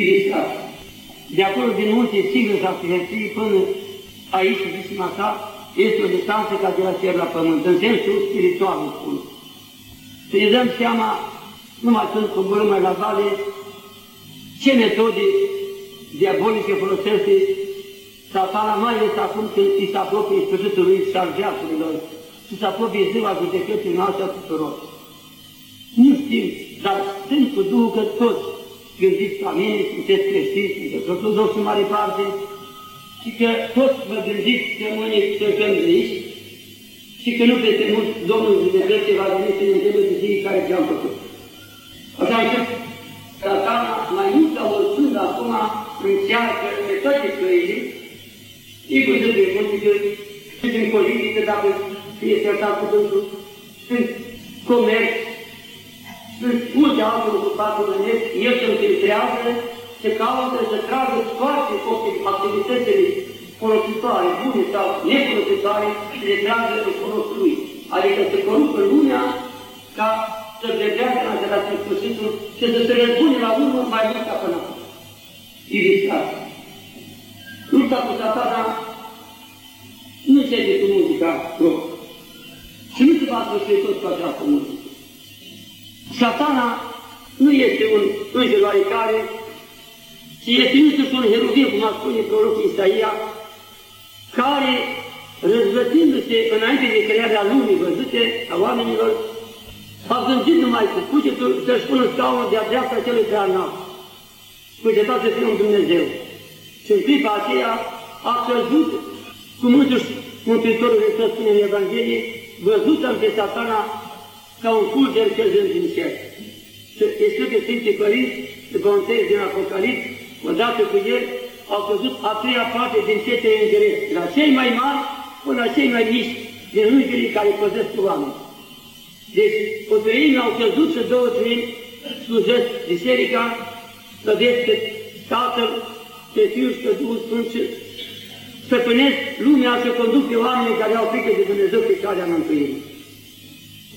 Ivisat. De acolo din multe sigre sau până aici, zicem așa, este o distanță ca de la cer la pământ, în sensul spiritual, spun. Să ne dăm seama, numai când coborâm mai la vale, ce metode diabolice folosește satana, mai ales acum când îi se apropie sfârșitul lui și al viacurilor, și se apropie ziua judecății noastre a tuturor. Nu știm, dar sunt cu Duhul că toți gândiți ca mine, sunteți creștini, sunteți ortodoxi în mare parte, și că toți vă gândiți că mâine să cămâniți și că nu peste mult Domnul judecății va veni să ne întrebe de fiecare ce am făcut. Așa încât satana mai mult ca oricând acum încearcă pe toate căile, sigur să de muzică, și din politică, dacă fie certat cu Dumnezeu, sunt comerț, sunt multe alte ocupate omenești, el se infiltrează, se caută să tragă toate activitățile folositoare, bune sau nefolositoare, și le tragă în folos lui. Adică să corupă lumea ca să vedească în același sfârșitul și să se răzbune la urmă mai mult ca până acum. Irisat. Lupta cu satana nu se de cu muzica rock. Și nu se va sfârși tot cu această muzică. Satana nu este un înger oarecare, ci este însuși un heruvim, cum a spune prorocul Isaia, care, răzvătindu-se înainte de crearea lumii văzute a oamenilor, a gândit numai cu cugetul să-și pună scaunul de-a dreapta celui prea înalt. Cugetat să fie un Dumnezeu. Și în clipa aceea a căzut cum însuși Mântuitorul Hristos spune în Evanghelie, văzut am pe satana ca un fulger căzând din cer. Și este că Sfinții Părinți, după un text din Apocalips, odată cu el, au căzut a treia parte din sete îngerești, la cei mai mari până la cei mai mici din îngerii care păzesc cu oameni. Deci, o treime au căzut și două treimi slujesc biserica, slăvesc pe Tatăl, pe Fiul și pe Duhul Sfânt și stăpânesc lumea și conduc pe oamenii care au frică de Dumnezeu pe calea mântuirii.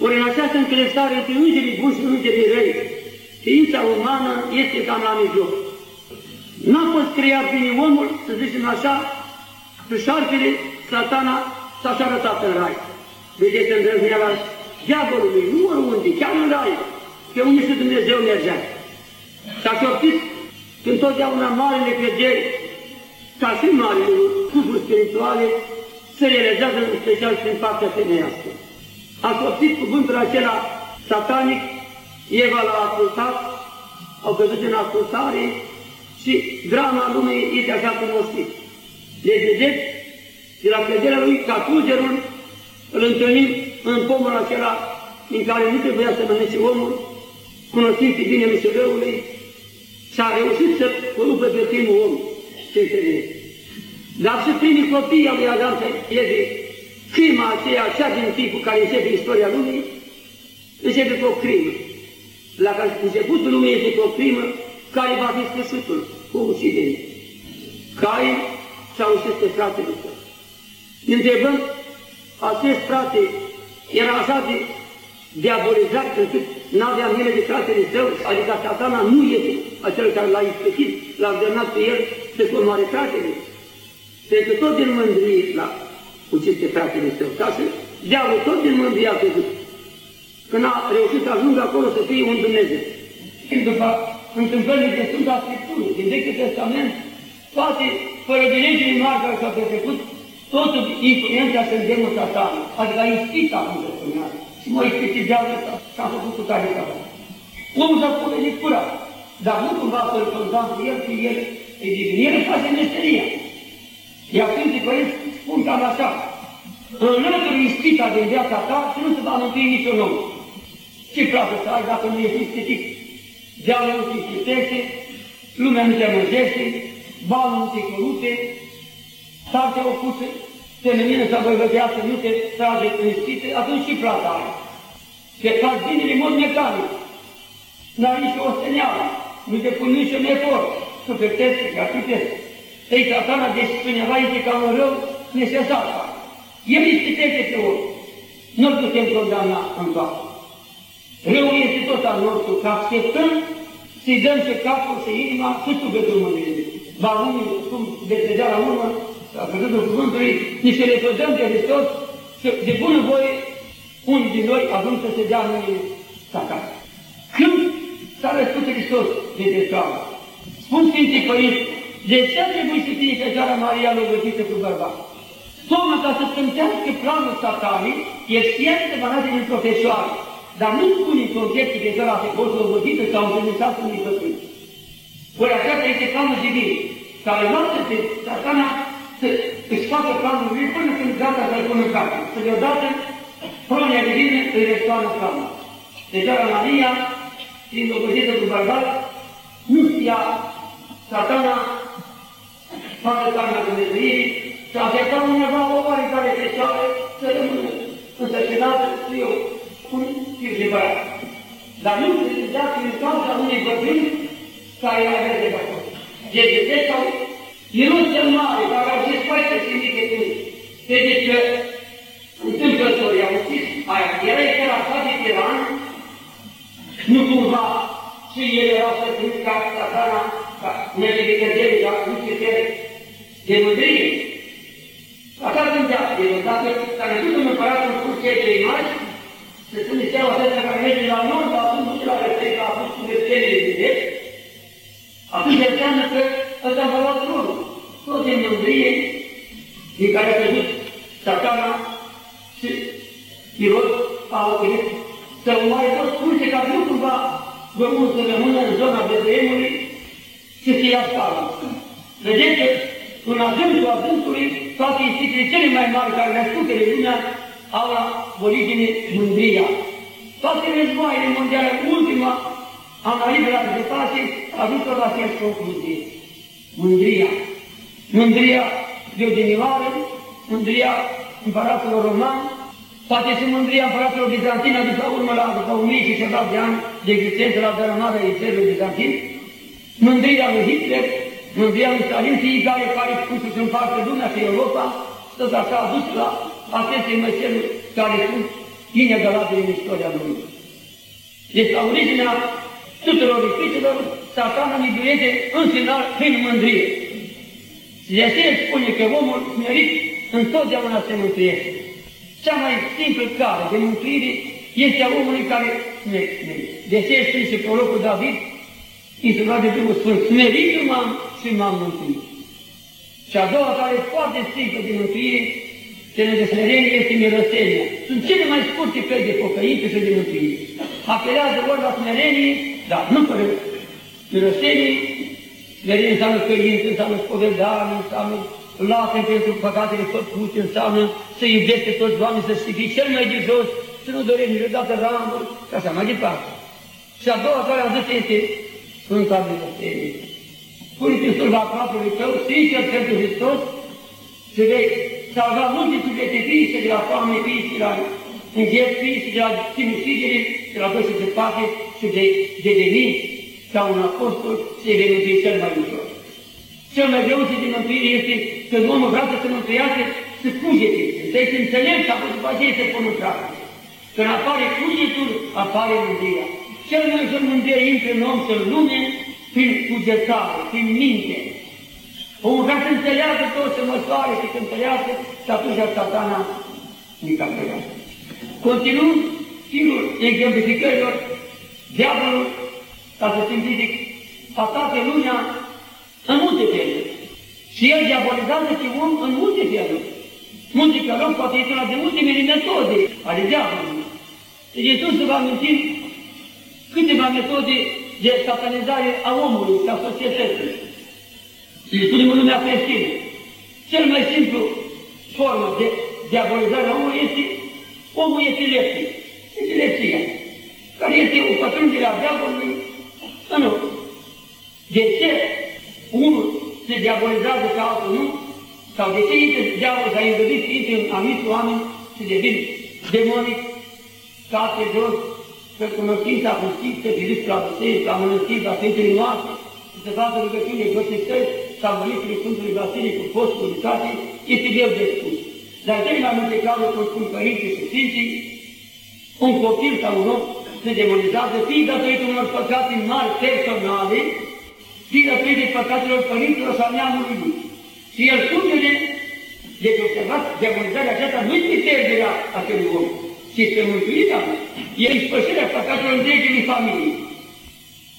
Ori în această încrestare între îngerii buni și îngerii răi, ființa umană este cam la mijloc. N-a fost creat bine omul, să zicem așa, și șarpele, satana, s-a arătat în rai. Vedeți îndrăzneala diavolului, nu oriunde, chiar în rai, pe unde și Dumnezeu mergea. S-a șoptit când totdeauna marele crederi, ca și marele cuvuri spirituale, se realizează în special prin partea femeiască. A șoptit cuvântul acela satanic, Eva l-a ascultat, au căzut în ascultare și drama lumii este așa cum o știți. Deci vedeți, de la căderea lui, ca fulgerul, îl întâlnim în pomul acela în care nu trebuia să mănânce omul, cunoscând pe bine răului, și a reușit să rupă pe primul om ce înțelege. Dar și primii copii al lui Adam să Eve, crima aceea, cea din tipul care începe istoria lumii, începe cu o crimă. La care începutul lumii este cu o crimă, care va fi sfârșitul cu ucidere. Cain s-a ucis pe fratele său. Ne întrebăm, acest frate era așa de diabolizat încât n-avea milă de fratele său, adică satana nu este acel care l-a ispitit, l-a ordonat pe el să comoare fratele. Pentru că tot din mândrie l-a ucis pe fratele său. Ca să diavolul tot din mândrie a făcut. Când a reușit să ajungă acolo să fie un Dumnezeu. Și după întâmplările de Sfânta Scriptură, din Vechiul Testament, toate fără de legile mari care s-au petrecut, totul influența să îndemnul satanul, adică a ispita, cum se spunea, și mă ispiti diavolul ăsta și am făcut cu tare ca Omul s-a spovedit curat, dar nu cumva să-l condamn pe el, că el e divin, el își face meseria. Iar Sfinții Părinți spun cam așa, înlături ispita din viața ta și nu se va mântui niciun om. Ce place să ai dacă nu ești ispitit? Diavolul nu te ispitește, lumea nu te mânjește, banul nu te corute, sarte o pusă feminină sau bărbătească nu te trage în ispite, atunci și plata ai. Te faci binele în mod mecanic. N-ai nici o steneală, nu te pun nici un efort, sufletesc, gratuitesc. Ei, satana, deci cineva este ca un rău necesar. El ispitește pe om. Nu-l putem condamna în toată. Răul este tot al nostru, că acceptăm să-i dăm pe capul și inima și sufletul mândrie. Ba unii, cum veți vedea la urmă, la cuvântul cuvântului, ni se lepădăm de Hristos și de bună voie unii din noi avem să se dea mâinile acasă. Când s-a răspus Hristos de desoamă? Spun Sfinții Părinți, de ce a trebuit să fie Fecioara Maria lovătită cu bărbat? Tocmai ca să stântească planul satanii, e știat să banate din profesoare, dar nu spune în concret că Fecioara a fost lovătită sau întâlnisat în nicături. Ori aceasta este planul divin, care lasă pe satana să își facă planul lui până când gata să-l pună în capul. Să deodată, pronia divină îi restoară planul. Fecioara Maria, fiind lovătită cu bărbat, nu știa satana facă carnea Dumnezeirii și aștepta undeva o oarecare fecioară să rămână însărcinată cu eu, un fiu de băiat. Dar nu se zicea că în cauza unei bătrâni care era verde de acolo. GGT sau Ierus cel Mare, care au zis foarte simite cu Vedeți că întâmplători au zis aia, era era așa de tiran, nu cumva și el era să zic ca satana, ca merge de cădere, dar nu se de mândrie. Așa gândea el, dacă s-a născut un împărat în curs cei trei mari, să ține seama acesta care merge la nord, dar atunci nu la respect, a fost cu vețelele de drept, atunci înseamnă că ăsta va lua tronul. Tot din mândrie, din care a căzut satana și Irod a oferit să omoare toți cruce ca nu cumva Domnul să rămână în zona Betleemului și să ia scară. Vedeți că în adâncul adâncului, toate instituțiile cele mai mari care le-a spus lumea au la origine mândria. Toate războaiele mondiale, ultima analiză la rezultate, a dus la aceeași concluzie. Mândria. Mândria de odinioară, mândria împăratului roman, poate și mândria împăratului bizantin adus la urmă la după 1000 și ceva de ani de existență la dărâmarea Imperiului Bizantin, mândria lui Hitler, Mândria lui Stalin, fiecare care spusă să împartă lumea și Europa, tot așa a dus la aceste măseluri care sunt inegalabile în istoria lumii. Deci la originea tuturor ispitelor, satana ne duieze în final prin mândrie. Și de aceea spune că omul merit întotdeauna se mântuiește. Cea mai simplă cale de mântuire este a omului care merită. De aceea spune și prorocul David, insulat de Duhul Sfânt, smeritul m-am și m-am mântuit. Și a doua care e foarte simplă de mântuire, cele de smerenie este mirosenia. Sunt cele mai scurte căi de pocăință și de mântuire. Apelează ori la smerenie, dar nu fără mirosenie. Smerenie înseamnă căință, înseamnă spovedare, înseamnă lasă pentru păcatele făcute, înseamnă să iubește toți oamenii, să fii cel mai de jos, să nu dorești niciodată ramuri și așa mai departe. Și a doua care am zis este Sfânta Milostenie. Spune prin slujba aproapelui tău, sincer pentru Hristos, și vei salva multe suflete fii și de la foame, fii și la îngheț, fii și de la sinucidere, de la și de pate și de, de devin ca un apostol și de mântui cel mai ușor. Cel mai greu și de mântuire este când omul vrea să se mântuiască, să cugete, să-i se înțeleg și apoi după aceea să pună în practică. Când apare cugetul, apare mântuirea. Cel mai ușor mândrie intră în om să lume prin cugetare, prin minte. Omul vrea să înțeleagă tot, să măsoare și să înțeleagă și atunci satana mica pleacă. Continuând stilul exemplificărilor, diavolul, ca să simplific, atacă lumea în multe feluri. Și el diabolizează și om în multe feluri. Multe feluri, poate este la de ultimele metode ale diavolului. Deci Iisus să vă amintim câteva metode de satanizare a omului și a societății. Și spunem în lumea creștină. Cel mai simplu formă de diabolizare a omului este omul epileptic, epilepsia, care este o pătrundere a diavolului în om. De ce unul se diabolizează ca altul nu? Sau de ce intră diavolul s-a îngăduit să intre în anumiți oameni și devin demonic, cate jos, că cunoștința justiție, privit la biserică, la mănăstiri, la Sfântului noastre, să se facă rugăciune găsități sau măritului Sfântului Vasile cu postul toate, este greu de spus. Dar cei mai multe cazuri, cum spun părinții și sfinții, un copil sau un om se demonizează, fie datorită unor păcate mari personale, fie datorită păcatelor părinților sau neamului lui. Și el spune deci observați, demonizarea aceasta nu este pierderea acelui om, ci este mântuirea, e ispășirea păcatelor întregii familii.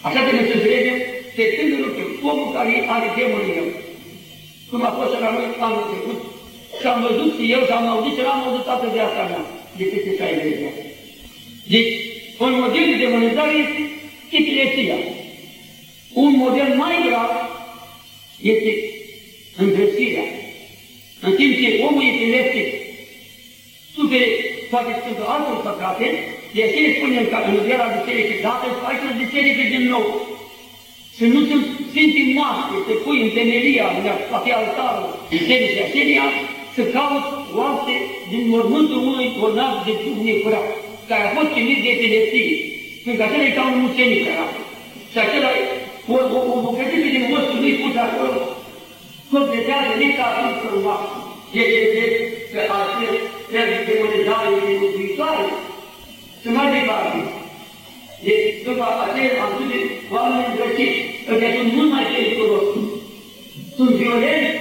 Așa trebuie să înțelegem, se tândă lucruri. Omul care are demonii el, cum a fost la noi anul trecut, și am văzut și eu și am auzit și l-am auzit toată viața mea de peste 60 de ani. Deci, un model de demonizare este epilepsia. Un model mai grav este îndreptirea. În timp ce omul epileptic sufere poate sunt alte păcate, de aceea spunem că în viața bisericii, dacă îți faci o biserică din nou, și nu sunt sfinții moaște, să pui în temelia, la fi altarul, bisericii asemenea, să cauți oase din mormântul unui bolnav de Duh necurat, care a fost chemit de epilepsie, pentru că acela e ca un mucenic care Și acela, o, o, o bucățică din ostul lui pus acolo, completează lista atunci oase. Deci este că acest trebuie demonizare din viitoare, să mai departe. Deci, după aceea am spus de oameni îndrăciți, ăștia sunt mult mai periculoși. Sunt violenți,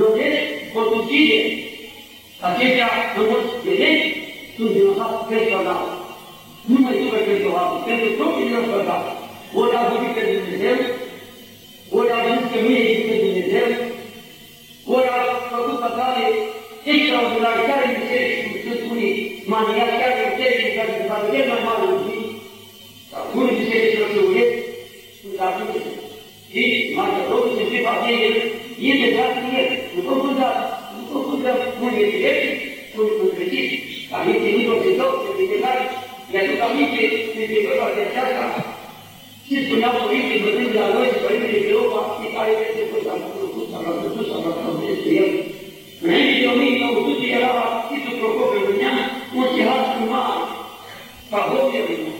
lovești, potucide. Aceștia, în mod direct, sunt vinovați personal. Nu mai supă pentru alții, pentru propriul lor păcat. Ori au vorbit pe Dumnezeu, ori au zis că nu există Dumnezeu, ori au făcut păcate extraordinare, chiar în biserică, cum sunt unii maniaci, chiar în biserică, care se fac cel mai mare în zi, sau unii biserici se uresc, sunt atunci. Și mai rog să fie familie, e de dat în el. Nu pot da, nu pot da unii epileptic, unii încretiți, dar este îngrozitor, se vedecare, mi-aduc aminte de perioada de aceasta, și spuneau părintele bătrâni de la noi, părintele de Europa, care este fost am făcut, am făcut, am făcut, este el. Înainte de 1900 era Titu Procopiu Rânean, un sihat mare, Pahomie Rânean.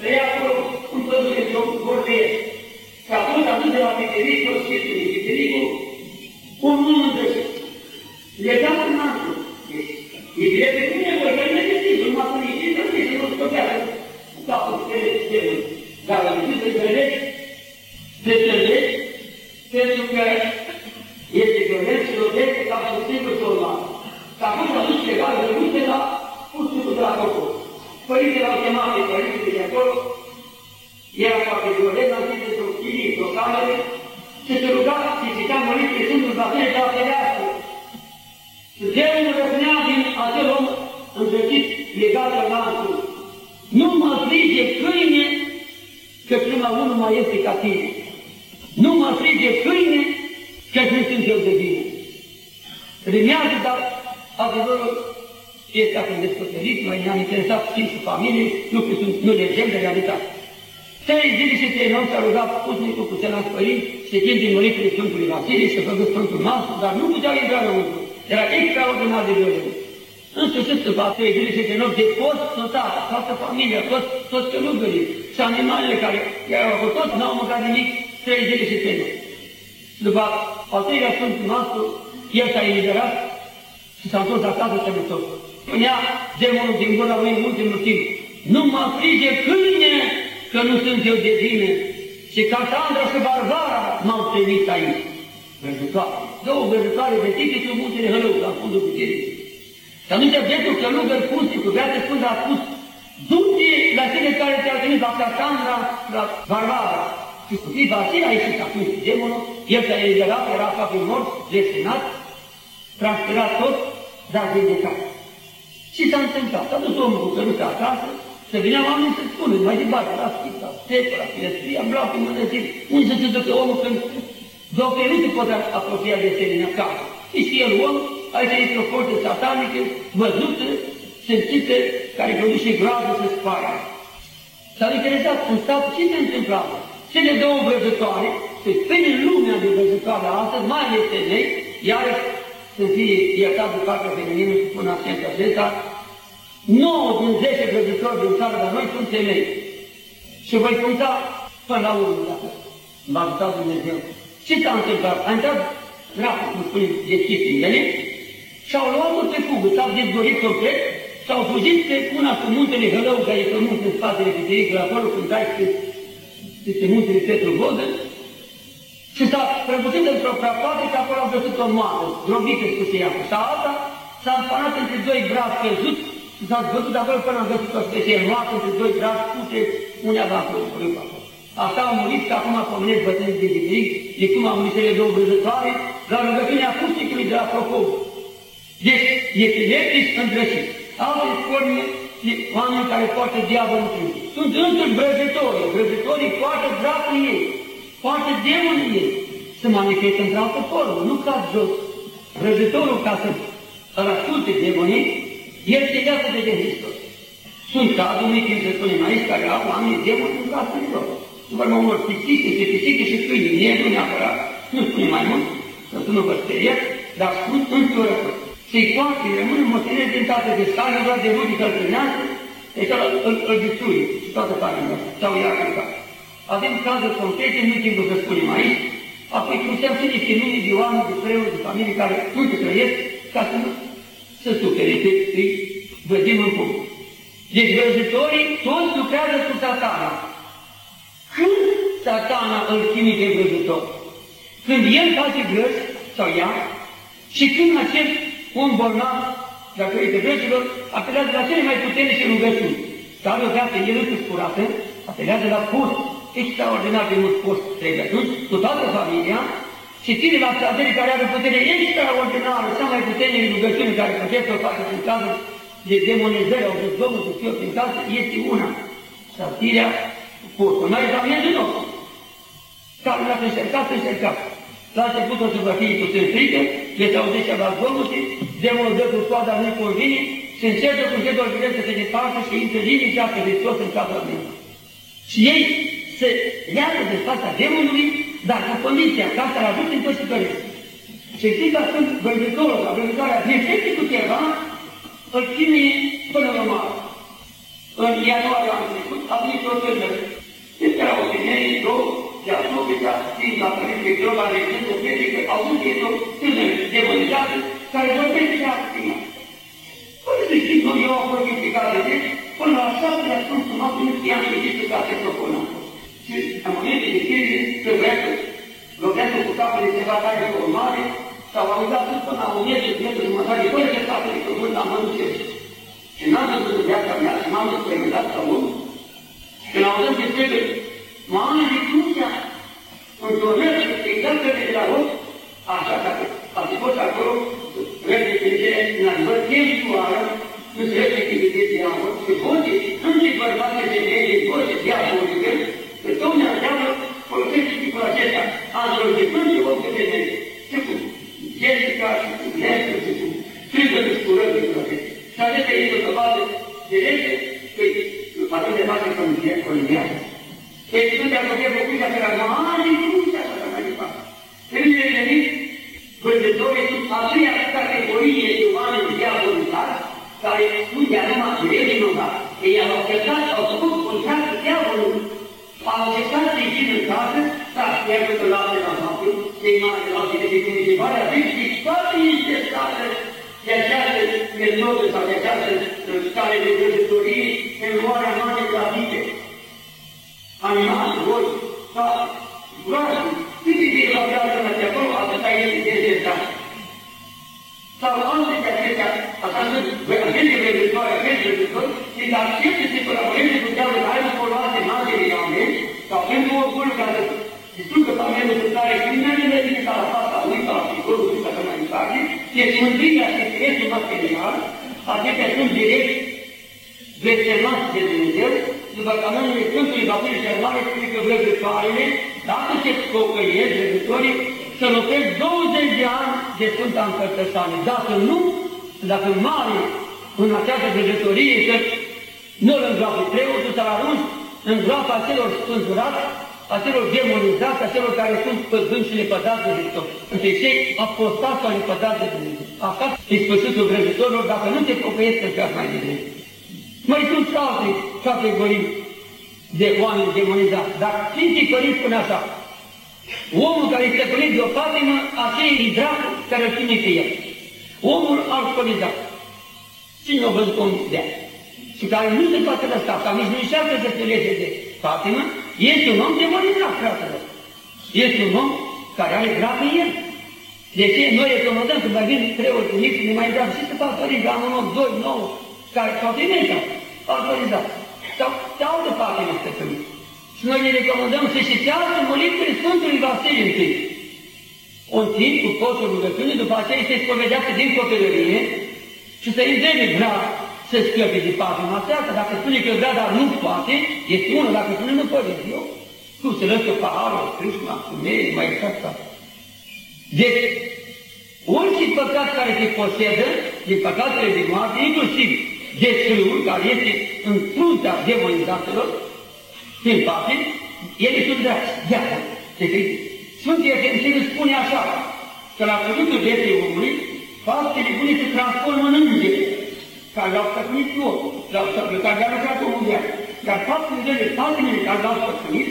Trăia acolo un pădure de un vorbesc. Și atunci atât de la Petericul, Sfântului Petericul, un mână îndrăsit. Legat în nasul. E bine pe cum e vorba, nu este simplu, numai cu niște, nu este nu scotează. Da, cu stele, stele. Dar la niște să înțelegi, să înțelegi, pentru că este violent și lovește ca și singur soldat. Și atunci a dus legat de multe la pustul de la popor. Părintele l-au chemat pe părintele de acolo, era foarte violent, am zis într-o chilie, într-o cameră, și se ruga și citea măritele Sfântul Vasile de la fereastră. Și Zeul răpnea din acel om îndrăcit legat în lanțul. Nu mă frige câine, că prima unul mai este ca tine. Nu mă frige câine, că nu sunt eu de bine. Rimează, dar adevărul este acum descoperit, noi ne-am interesat și cu familie, lucruri sunt nu legende, realitate. Trei zile și trei nopți a rugat pusnicul cu celălalt părinți să chem din molitele Sfântului Vasile, să facă Sfântul Maslu, dar nu puteau intra înăuntru. Era extraordinar de violent. În sfârșit, după trei zile și trei nopți, de toți total, toată familia, toți, toți călugării și animalele care erau cu toți, n-au mâncat nimic, trei zile și trei nopți. După al treilea Sfântul Maslu, el s-a eliberat și s-a întors acasă sănătos. Spunea demonul din gura lui în ultimul timp, nu mă frige câine că nu sunt eu de bine și Casandra și Barbara m-au trimis aici. Văzătoare. Două văzătoare vestite sub muntele Hălău, la fundul bisericii. Și atunci bietul călugăr Punții, cu viață sfântă a spus, du-te la cele care te-au trimis la Casandra și la Barbara. Și cu fii Vasile a ieșit atunci demonul, el s-a eliberat, era aproape mort, lesinat, transpirat tot, dar vindecat. Și s-a întâmplat. S-a dus omul cu căruța acasă, să vină oamenii să spună, mai departe, la Sfânta, Stepă, la Filestria, am luat cu mânătiri. Unde să se ducă omul când doctorii nu se pot apropia de asemenea casă. Este el om, aici este o forță satanică, văzută, simțită, care produce groază să spară. S-au interesat în stat ce se întâmpla. Cele două vrăjătoare, să spune lumea de vrăjătoare astăzi, mai ales femei, iarăși să fie iertat de partea feminină, spun accentul acesta, 9 din 10 vrăjitori din țară de noi sunt femei. Și voi conta până la urmă, dacă m-a ajutat Dumnezeu. Ce s-a întâmplat? A intrat dracul, cum spune, deschis în ele și au luat-o pe fugă, s-au dezgorit complet s-au fugit pe una cu muntele Hălău, care e pe munte în spatele bisericii, acolo când dai pe, peste muntele Petru Vodă, și s-a prăbușit într-o prapată și acolo au găsit o moară, drobită, spuse ea. Și alta s-a împanat între doi brazi căzuți și s-a zbătut acolo până am găsit o specie moartă între doi brazi puse, undeva acolo, acolo. Așa au murit că acum pomenesc bătrâni de biseric, de cum au murit cele două văzătoare, la rugăciunea acusticului de la Procov. Deci, epileptici îndrăciți. Alte forme de oameni care poartă diavolul în Sunt însuși vrăjitorii, vrăjitorii poartă dracul ei, poartă demonul ei, se manifestă într-altă formă, nu ca jos. Vrăjitorul, ca să îl asculte demonii, el se leagă de Hristos. Sunt cazuri, unii când se spunem aici, care au oameni demoni în casă de lor vorba unor pisici, de pisici și câini, nie, nu neapărat, nu spune mai mult, să nu vă speriați, dar spun înfiorător. Și-i toate rămân moțineri din toate de stare, doar de rudică îl primează, deci îl, îl, îl distruie și toată familia. Sau ia cu Avem cazuri concrete, nu timpul să spunem aici, apoi putem să niște nume de oameni, de preoți, de familii care nu se trăiesc, ca să nu să supere, pe, îi vădim în punct. Deci vrăjitorii toți lucrează cu satana. Când satana îl chimică vrăjitor? Când el face grăs sau ea și când acest om bolnav, datorită vrăjilor, apelează la cele mai puternice rugăciuni. Dar odată el își curată, apelează la post, extraordinar de mult post trebuie atunci, cu toată familia, și ține la țadării care are putere extraordinară, cea mai puternică rugăciune care putea să o facă în cazul de demonizări au zis Domnul să fie prin casă, este una. Sătirea postul. Noi examinăm din nou. Care l-ați încercat, încercat. La început o să vă fie puțin frică, veți auzi ceva zgomote, demonul dă cu toada, nu-i convine, și încercă cu ce doar să se departe și intră liniștea pe Hristos în capul meu. Și ei se leagă de fața demonului, dar cu condiția ca să-l ajute în tot ce doresc. Și știți că sunt vânzătorul, la vânzătoarea, ne cu ceva, îl ține până la mare. În ianuarie anul trecut a venit o tânără era o femeie, două, de atopica, fiind la părinte Groba Regentă Medică, auzind că este o tânără demonizată, care vorbește acțiunea. Păi să știți, noi eu am fost implicată, deci, până la șapte a spus un alt nu știam și știți ca să propună. Și în momentul de criză, trebuia să lovească cu capul de ceva tare pe o mare, s-au auzat până la un metru, metru jumătate, fără să facă de cuvânt la mănuțește. Și n-am văzut viața mea și m-am experimentat ca om, când auzim că trebuie mamă de crucea, într-o mers, exact de la loc, așa că a fost acolo, reflectire, în adevăr, tempoară, nu se reflectivitate de amor, și voce, între bărbați de femeie, voce diabolică, că Domnul înseamnă folosește tipul acesta, androgipând și om de femeie. Și cu Jessica și cu Nestor și cu strigă de scurări de toate. Și acesta este o dovadă de rege, că atunci de face coliniază. Deci nu te-a făcut făcuța pe la mare, crucea să mai departe. Când ne venim, vânzătorii sunt a treia categorie de oameni diavolizari, care unde numai revinugat. Ei au acceptat, au făcut contract cu diavolul, au acceptat să-i țin în casă, dar iată că la de la faptul, cei mari la de de cultivare, avem și toate interesate de această metodă sau de această stare de vrăjitorie în luarea noastră de la vite. Animale, voi, state, groase, câte de la viață de acolo, atâta este de dezertat. Sau alte de acestea, așa sunt agente vrăjitoare, agente vrăjitori, și de accepte să colaboreze cu diavolul, care nu foloase materiale, sau pentru orgoliu ca să distrugă familiile cu care criminalele vine ca la fața lui, ca la psihologul și așa mai departe, deci mândria și stresul material, acestea sunt direct desemnați de Dumnezeu, după canonul Sfântului Vasile cel Mare spune că vrăjitoarele, dacă se scopăiesc vrăjitorii, să lucrezi 20 de ani de Sfânta Împărtășanie. Dacă nu, dacă mare în această vrăjitorie, să nu-l îngroape preotul, să-l arunci în groapa celor spânzurați, a celor demonizați, a celor care sunt păzând și lepădați de Hristos. Între cei apostați sau lepădați de Dumnezeu. Acasă e sfârșitul vrăjitorilor dacă nu te pocăiesc să faci mai bine. Mai sunt și alte categorii de oameni demonizați. Dar Sfinții Părinți spune așa, omul care este stăpânit de o patimă, aceea e dracul care îl ține pe el. Omul alcoolizat Cine o văzut om de Și care nu se poate lăsa, sau nici nu încearcă să se lege de Fatima, este un om demonizat, fratele. Este un om care are grabă în el. De ce noi recomandăm când mai vin preoții mici, ne mai dăm și să fac părinți, am un om, doi, nouă, care s-au primit, autorizat. Sau de altă parte în stăpânit. Și noi ne recomandăm să citească molitele Sfântului Vasile întâi. Un timp cu postul rugăciunii, după aceea este spovedească din copilărie și să îndemne vrea să scăpe de patima aceasta. Dacă spune că vrea, dar nu poate, este unul. Dacă spune nu poate, eu, cum să lăsă paharul, Krishna, femeie, mai exact Deci, orice păcat care te posedă, din păcatele de moarte, inclusiv desfrâul, care este în fruntea demonizatelor, prin pape, ele sunt dragi. Iată, se crede. Sfântul Efemsiu spune așa, că la cuvântul vieții omului, faptele bune se transformă în îngeri, care l-au stăpânit lor, l-au stăpânit, care le-au lucrat omul viață. Iar faptele rele, faptele care l-au stăpânit,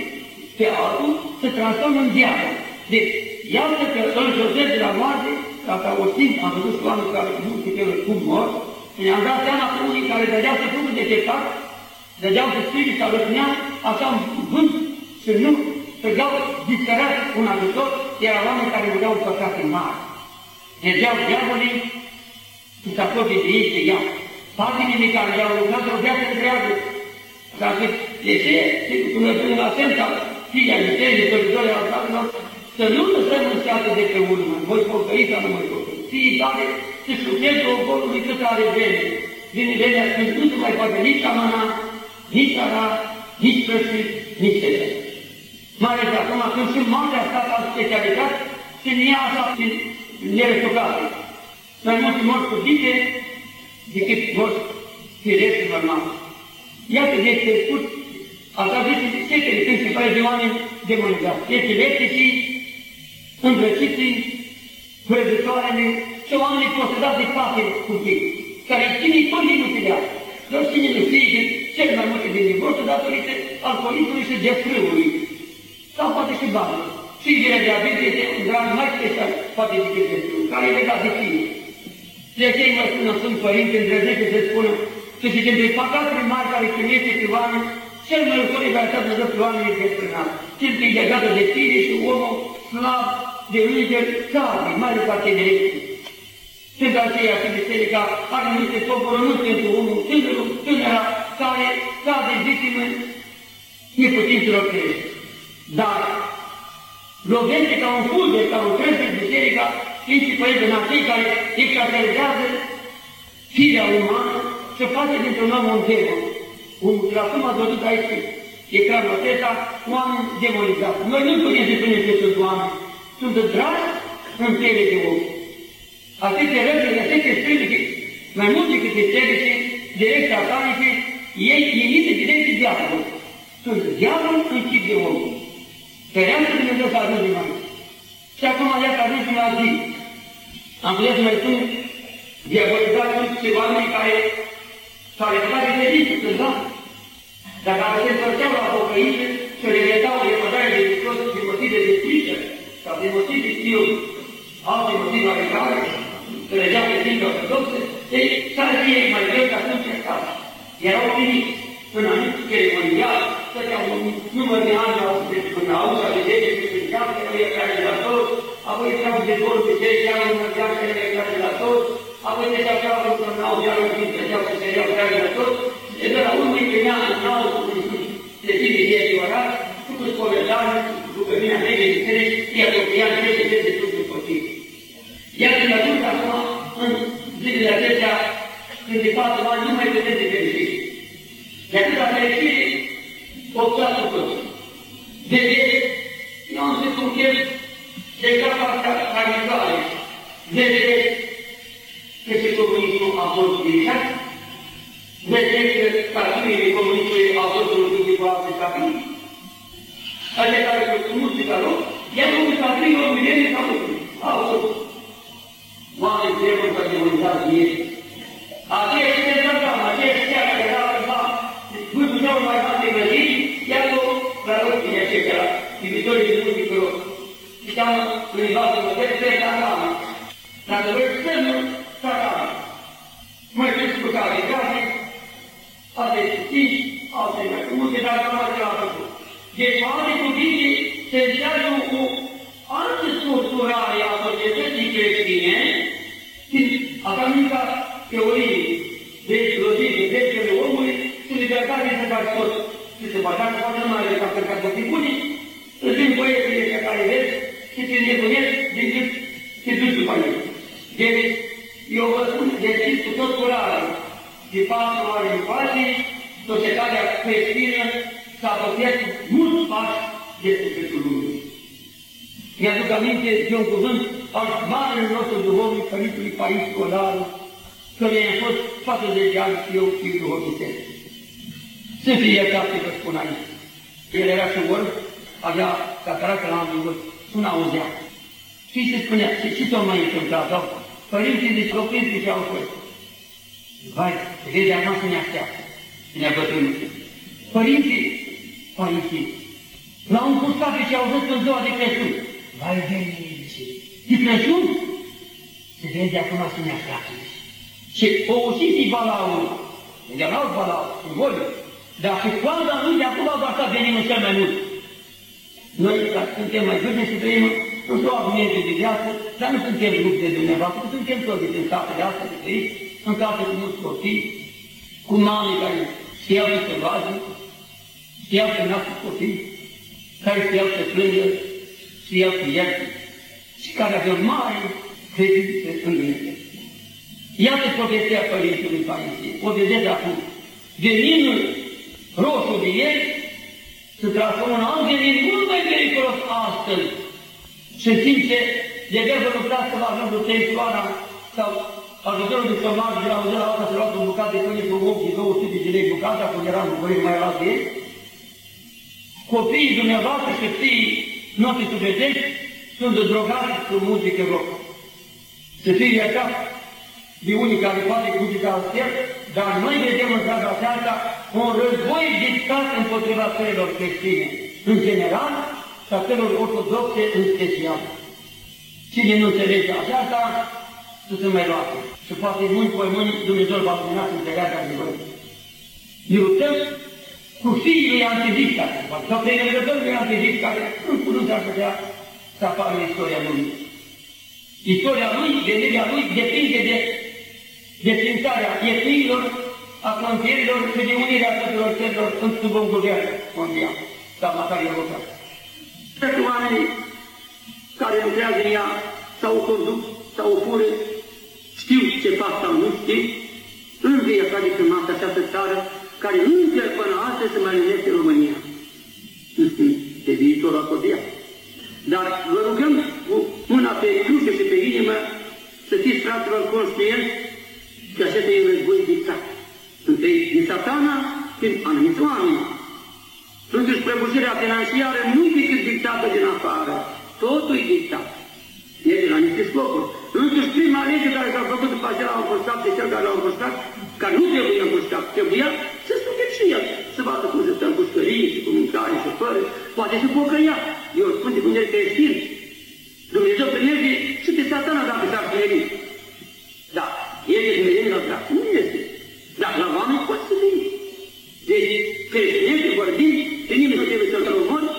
pe altul, se transformă în viață. Deci, iată că îl josesc de la moarte, asta o simt, am văzut oameni care nu știu cum mor, și ne-am dat seama că unii care dădeau să fugă de pecat, dădeau să strige sau răspunea, așa în vânt, și nu stăgeau disperat un ajutor, erau oameni care vedeau păcate mari. Mergeau diavolii și se apropie de ei să ia. Paginile care le-au lucrat o viață întreagă. Dacă de ce, cum ne la Sfânta, fii ai Vitezii, Sărbitorii al Tatălor, să nu lăsăm în seată de pe urmă, voi pocăi sau nu voi pocăi. Fii care se suflete ocolului cât are vreme. Din vremea când nu se mai poate nici amana, nici ara, nici prășit, nici sete. Mai ales acum când și moartea asta ca specialitate, se ia așa prin nerestocate. Mai mulți morți cu dite decât morți firești normali. Iată de ce spus, asta zice setele principale de oameni demonizați. Epilepticii, îmbrăciții, vrăjitoarele și oamenii posedați de pate cu ei, care ține tot nu se dea. Dar cine nu știe cel mai multe din divorț datorită alcoolismului și desfrâului. Sau poate și bani. Și de diabet este un drag mai special, poate decât desfrâul, care e legat de tine. De aceea mai spun Sfânt Părinte, îndrăznește să spună că și dintre păcatele mari care chinuiește pe oameni, cel mai ușor e care să pe oameni este desfrânat. Cel că e legată de tine și omul slab de îngeri cade, mai departe de Sunt de aceea că biserica are niște soborământ pentru omul tânărul, tânăra, care cade victimă neputinților crești. Dar lovește ca un fulger, ca un crește biserica, principalul în acei care exagerizează firea umană și face dintr-un om un demon. Un acum a văzut aici ecranul acesta, oameni demonizați. Noi nu putem să spunem că sunt oameni, sunt dragi în piele de om. Atâtea răbdări, atâtea strâmbice, mai mult decât esternice, direct satanice, ei imită direct diavolul. Sunt diavol în chip de om. Ferească Dumnezeu să ajungem aici. Și acum iată ajungem la zi. Am putea să mai spun diabolizați și oameni care s-au legat de credință cândva. Dacă se întorceau la pocăință și regretau lepădarea de Hristos din motive de frică sau din motive știu, alte motive radicale, că legeau pe fiindcă ortodoxe, ei s-ar fie mai greu ca atunci în casă. Erau primiți în anumit ceremonial, stăteau un număr de ani la în auza de lege și în casă, că e care la toți, apoi erau de două de ce iar un mărgeam care e care la toți, apoi de ce aveau un nou, iar un timp treceau să se iau care la toți, de la urmă îi venea în nou, de fine de adevărat, cu spovedare, rugăminea mea de biserici, iar Oclian trece de Sfântul Copil. Iar când ajung acum, în zilele acestea, când de patru ani, nu mai vedeți de fericire. De atâta fericire, o clasă tot. De ce? Nu am zis un chef de capa radicale. De ce? Că și comunismul a fost ridicat. De ce? Că partidele comunismului au fost înlățite cu alte capitole. Adică care cu muzica lor, iar iubitorii de muzică lor. Și cheamă în invază model pe satana. Dacă vreți semnul, satana. mai veți cu care gase, alte cinci, alte mai multe, dar cam alte la făcut. Deci, alte cuvinte, se încearcă cu altă structurare a societății creștine, asta nu ca teorie de logică, de drepturile omului, și libertate să faci tot. Și se bazează foarte mare de ca să ca să bune, îți vin băieții ăștia care vezi și te nebunesc din cât te duci după ei. Deci, eu vă spun, deschis cu tot curajul, de patru ori în pace, societatea creștină s-a apropiat mult pași de sufletul lumii. Mi-aduc aminte de un cuvânt al marele nostru duhovnic, Părintului Paris Colaru, că mi-a fost 40 ani și eu fiu duhovnicesc. Să fie iertat ce vă spun aici. El era și orb, avea cataractă la ambul, nu auzea. Și se spunea, și ce s-a mai întâmplat, da? Părinții de copii și au fost. Vai, vede acum să ne așteaptă, ne bătrânul. Părinții, părinții, l-au împuscat și au văzut în ziua de Crăciun. Vai, venice, de Crăciun? Se vede acum să ne așteaptă. Și o ușit balaul, de la alt balaul, în voi, dar și coada lui de acolo va sta veninul cel mai mult. Noi, dacă suntem mai vârstnici și trăim într-o argumente de viață, dar nu suntem grup de dumneavoastră, suntem toți din satele astea de aici, în casă cu mulți copii, cu mame care știau să se roage, știau să nască copii, care știau să plângă, știau să ierte și care aveau mare credință în Dumnezeu. Iată profeția Părintului Paisie, o vedeți acum. Veninul roșu de ieri se transformă în alt venin mult mai periculos astăzi. Și în timp ce de vă lucrați să vă ajungă tensioana sau ajutorul de somaj de la o zi la alta să luați un bucat de pâine cu 8 și 200 de lei bucata, cum era în București mai la de ei, copiii dumneavoastră și fiii noștri sufletești sunt drogați cu muzică rock. Să fie iertat de unii care poate cu muzica altfel, dar noi vedem în țara aceasta un război dictat împotriva țărilor creștine, în general, și a țărilor ortodoxe în special. Cine nu înțelege aceasta, să se mai roate. Și poate mâini cu mâini Dumnezeu va lumina să înțeleagă adevărul. Ne luptăm cu fiii lui Anticrist, sau pe legătorii lui Anticrist, care în curând ar putea să apară în istoria lumii. Istoria lui, venirea lui, depinde de desfințarea etniilor, a frontierilor și de unirea tuturor țărilor în sub un guvern mondial, sau măcar european. Pentru oamenii care lucrează în ea, sau o conduc, sau o fură, știu ce fac sau nu știu, învie ca de frumoasă această țară, care încă până astăzi se mai numește România. De viitor apropiat. Dar vă rugăm cu mâna pe cruce și pe inimă să fiți, fraților, conștienți că acesta e război dictat. Întâi din satana, din anumiți oameni. Însuși prăbușirea financiară nu e decât dictată din afară. Totul e dictat. E de la niște scopuri. Însuși prima lege care s-a făcut după aceea la împăstat de cel care l-a împăstat, care nu trebuie împăstat, trebuia să spune și el, să vadă cum se stă în pușcărie și cu mâncare și fără, poate să pocăia. Eu spun de Dumnezeu creștin, Dumnezeu primește și de satana dacă s-ar smeri. Da, este smerenie la dracu, nu este. Dar la oameni poate să fie. Deci, creștinește vorbind, pe nimeni nu trebuie să-l omori,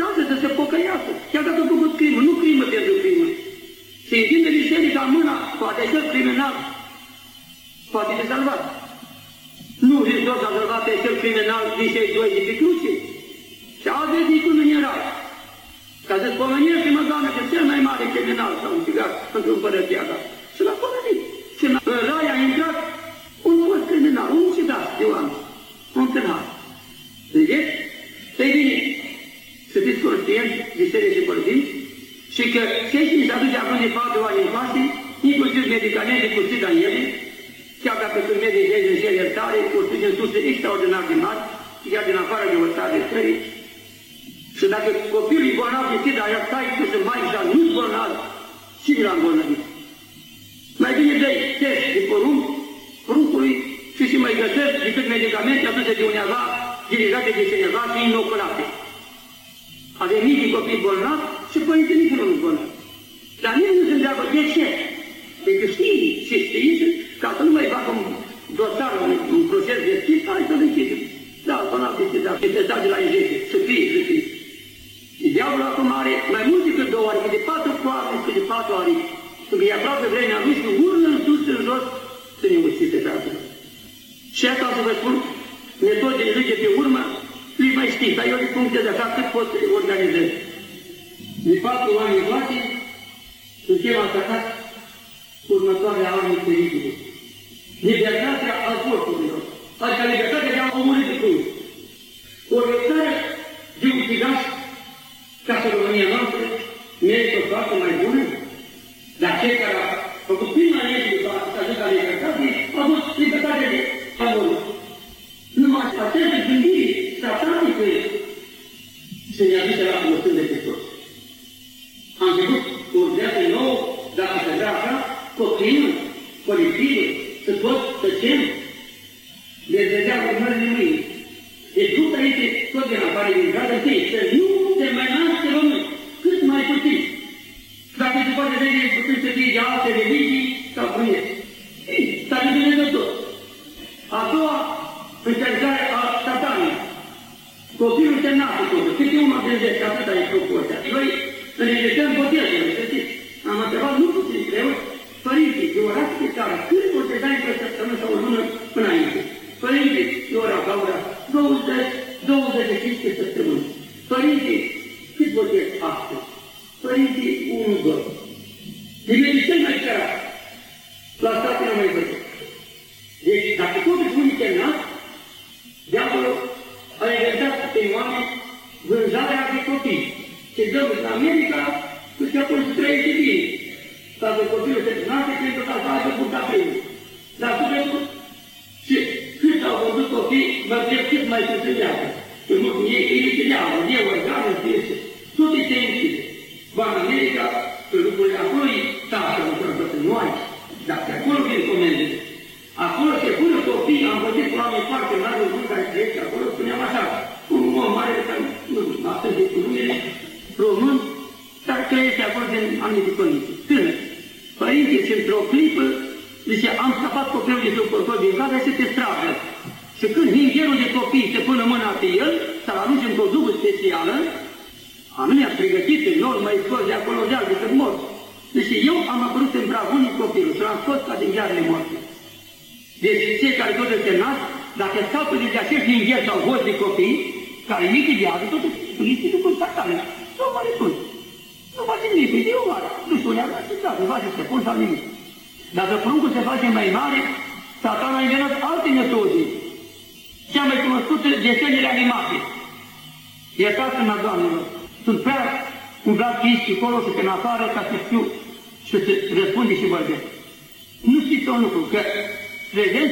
lasă să se pocăiască. Chiar dacă a făcut crimă, nu crimă pentru crimă. Se întinde biserica în mâna, poate să criminal, poate fi salvat. Nu Hristos a salvat pe cel criminal din cei doi de pe cruce. Și a venit cu mineral. Ca să spomenește-mă, Doamne, că cel mai mare criminal sau un cigar pentru împărăția ta. Și că cei ce se aduce acum de patru ani în față, inclusiv medicamente cu în ele, chiar dacă sunt medici în cele tare, cu în surse extraordinar de mari, chiar din afară de o țară de țării, și dacă copilul e bolnav de sida, aia stai tu să mai și nu-ți bolnav, cine l-a îmbolnăvit? Mai bine dai test de porumb, porumbului și și mai găsesc decât medicamente aduse de undeva, dirijate de cineva și inoculate. Avem mii de copii bolnavi și părinții nici nu sunt bolnavi. Dar nimeni nu se întreabă de ce. Deci știi și știi ca să nu mai facă cer deschis, hai să-l închidem. Da, până la deschis, da, este dat de la injecție, să fie, să fie. Diavolul acum are mai mult decât două aripi, de patru coarne, și de patru aripi. Când e aproape vremea lui și urlă în sus, în jos, să ne uite, frate. Și asta să vă spun, metodele lui de pe urmă, lui mai știți, dar eu de puncte de așa cât pot să organizez. De patru ani încoace, suntem atacați cu următoarea armă teribile. Libertatea avorturilor, adică libertatea de a omori de cruz. O luptare de ucigaș ca să România noastră merită o soartă mai bună, dar cei care au făcut prima lege de să ajungă la libertate au avut libertatea de avorturi. Numai această gândire satanică se ne aduce la cunoscând de Hristos. Am început cu o viață nouă, dacă se vrea așa, copilă, colectivă, să tot tăcem, de vedea urmările lui. Deci lupta este tot de la afară din gradă întâi, să nu se mai naște român, cât mai puțin. Dacă se poate vede puțin să fie de alte religii sau băieți. S-a Dumnezeu tot. A doua încercare a satanei. Copilul se nasce totul. Câte unul gândesc, atâta e proporția. Noi înregistrăm botezele, să știți. Am întrebat nu puțin greu, părinții, de orați pe țară, cât vor te dai pe săptămână sau o lună înainte? Părinții, de ora ca ora, 20, 25 pe săptămână. Părinții, cât votez astăzi?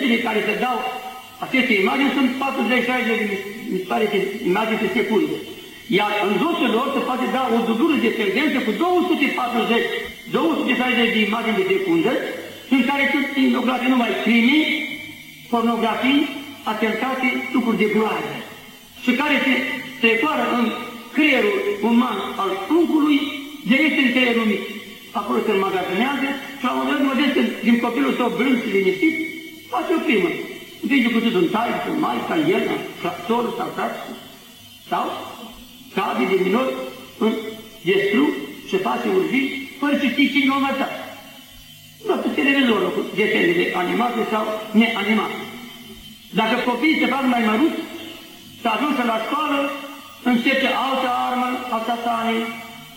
Prezențele care se dau aceste imagini sunt 40-60 de, mi pare că imagini pe secunde. Iar în josul lor se poate da o dudură de frecvență cu 240, 260 de imagini de secundă, în care sunt inograte numai crime, pornografii, atentate, lucruri de gloare, și care se trecoară în creierul uman al pruncului, direct în creierul mic. Acolo se înmagazinează și la un moment dat vădeți că din copilul său blând și liniștit, face o primă. Vede cu un tai, cu mai, ca el, soră sau frate, sau cade de minori în destru și face urgiri, fără să știi cine l-a învățat. Nu pe televizorul cu desenele animate sau neanimate. Dacă copiii se fac mai măruți, să ajungă la școală, începe altă armă a satanei,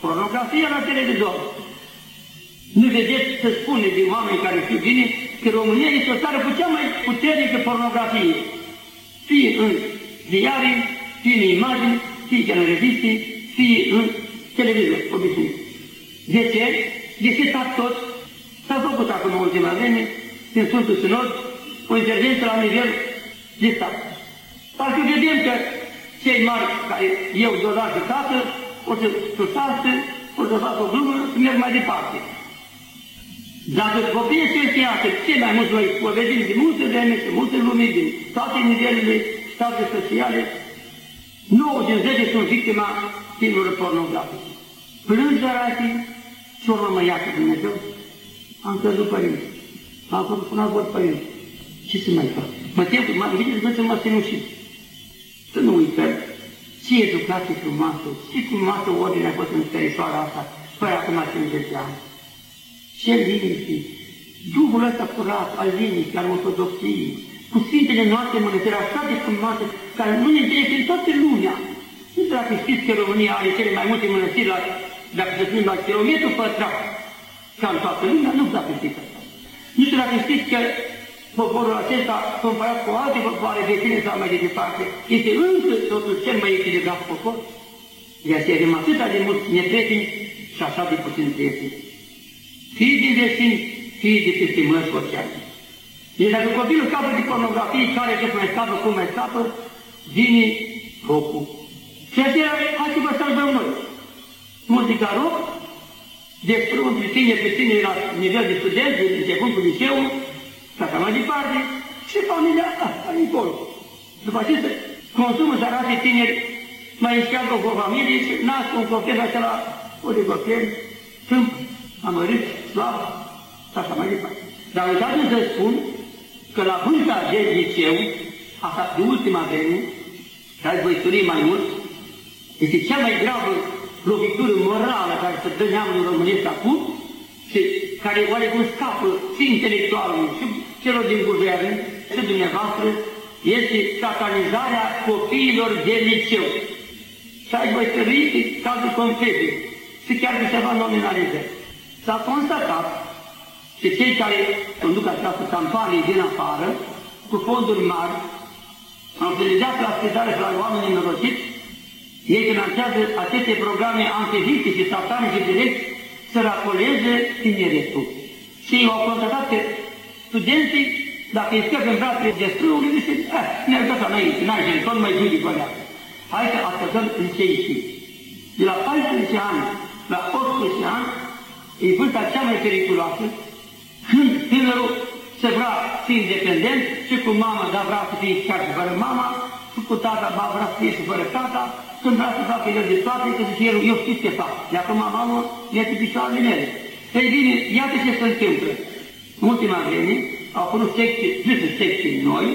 pornografia la televizor. Nu vedeți să spune din oameni care știu bine că România este o țară cu cea mai puternică pornografie. Fie în ziare, fie în imagini, fie în reviste, fie în televizor, obișnuit. De ce? De ce fac tot? S-a făcut acum ultima vreme, în Sfântul Sinod, o intervenție la nivel de stat. Parcă vedem că cei mari care eu deodată tată, o să sustansă, o să facă o glumă, să merg mai departe. Dacă copiii se încheiată, ce mai mult noi povedim de multe vreme și multe lumii, din toate nivelurile state sociale, 9 din 10 sunt victima filmelor pornografice. Plâng săracii și urmă mă iată Dumnezeu. Am căzut părinți. Am făcut un avort părinți. Ce să mai fac? Mă tem, mă gândesc să mă sinucid. Să nu uităm ce educație frumoasă, ce frumoasă ordine a fost în terisoara asta, fără acum 50 de ani. Ce liniște, Duhul ăsta curat al liniștii, al ortodoxiei, cu Sfintele noastre mănăstiri așa de frumoase, care nu ne înțelege în toată lumea. Nu știu dacă știți că România are cele mai multe mănăstiri, la, dacă să spun la kilometru pătrat, ca în toată lumea, nu știu dacă știți asta. Nu știu dacă știți că poporul acesta, comparat cu alte popoare vecine sau mai de departe, este încă totul cel mai echilibrat popor. De aceea avem atâta de mulți neprieteni și așa de puțin prieteni. Fii din vecini, fii de peste mări sociale. Deci dacă copilul scapă de pornografie, care ce mai scapă, cum mai scapă, vine rocul. Și aceea, hai să vă salvăm noi. Muzica rock, despre între tine pe tine la nivel de studenți, de început cu liceul, și așa mai departe, și familia asta, acolo. După aceea consumă sărace tineri, mai înșealcă o familie și nasc un copil acela, o de copil, tâmp, amărit, slab, și așa mai departe. Dar uitați să spun că la vârsta de liceu, asta de ultima vreme, care voi spune mai mult, este cea mai gravă lovitură morală care se dă neamul românesc acum și care oarecum scapă și intelectualului și celor din guvern și dumneavoastră, este satanizarea copiilor de liceu. Și ai voi stări cazul concrete și chiar de ceva nominalizări. S-a constatat că cei care conduc această campanie din afară, cu fonduri mari, au utilizat la spitale și la oamenii norociți, ei finanțează aceste programe antivite și satanice direct să racoleze tineretul. Și au constatat că studenții, dacă îi scăpă în brațele destrului, zice, eh, ne-ai dat înainte, n-ai gen, tot mai judic bănească. Hai să așteptăm liceistii. De la 14 ani la 18 ani, e vârsta cea mai periculoasă, când tânărul se vrea fi independent și cu mama, dar vrea să fie chiar și fără mama, și cu tata, ba vrea să fie și fără tata, când vrea să facă el de toate, că zice el, eu știu ce fac. De acum mama este picioarele mele. Ei bine, iată ce se întâmplă. În ultima vreme au apărut secte, zise secte noi,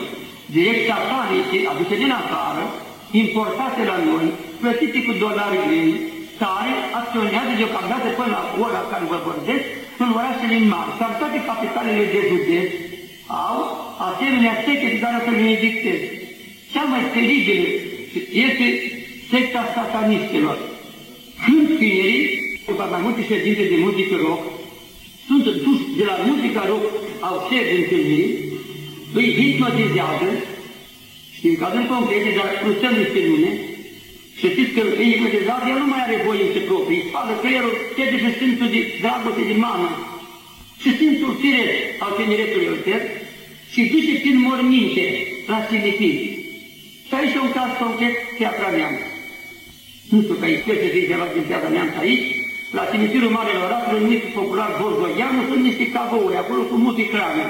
direct satanice, aduse din afară, importate la noi, plătite cu dolari grei, care acționează deocamdată până la ora care vă vorbesc, în orașele mari, sau toate capitalele de județ, au asemenea secte de care să le dictez. Cea mai teribilă este secta satanistilor. Când tinerii, după mai multe ședințe de muzică rock, sunt duși de la muzica rock au sed întâlniri, îi hipnotizează, și în cazul concrete, dar cruzăm niște lume, și știți că e hipnotizat, el nu mai are voințe proprii, îi spală creierul, pierde și simțul de dragoste de mamă și simțul firesc al tineretului ăsta și duce prin morminte la cimitir. Și aici e un caz concret, Piatra Neamț. Nu știu că aici să fie ceva din Piatra Neamț aici, la cimitirul Marele Orașului, numit popular Borzoianu, sunt niște cavouri, acolo cu multe crane.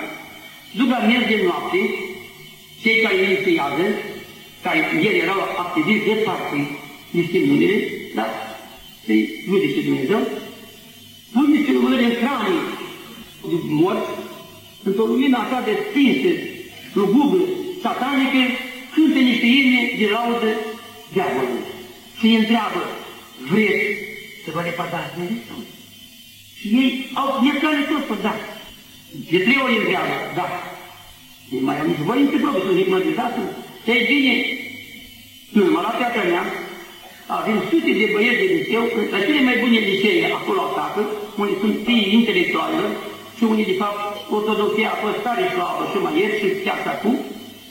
Duc la miez de noapte, cei care inițiază, care ieri erau activiști de partid, niște numere, dar să-i judice Dumnezeu, pun niște numere în cranii de morți, într-o lumină așa de stinsă, lugubră, satanică, cântă niște imne de laudă diavolului. Și îi întreabă, vreți să vă lepădați Dumnezeu? Și ei au fiecare tot pe da. De trei ori întreabă, da. Ei mai au nici voință proprie, sunt hipnotizați. Ei bine, nu numai la piatra mea, avem sute de băieți de liceu, la cele mai bune licee acolo atacă, unde sunt fii intelectuali și unii, de fapt, ortodoxia a fost tare slavă și mai ieri și chiar și acum,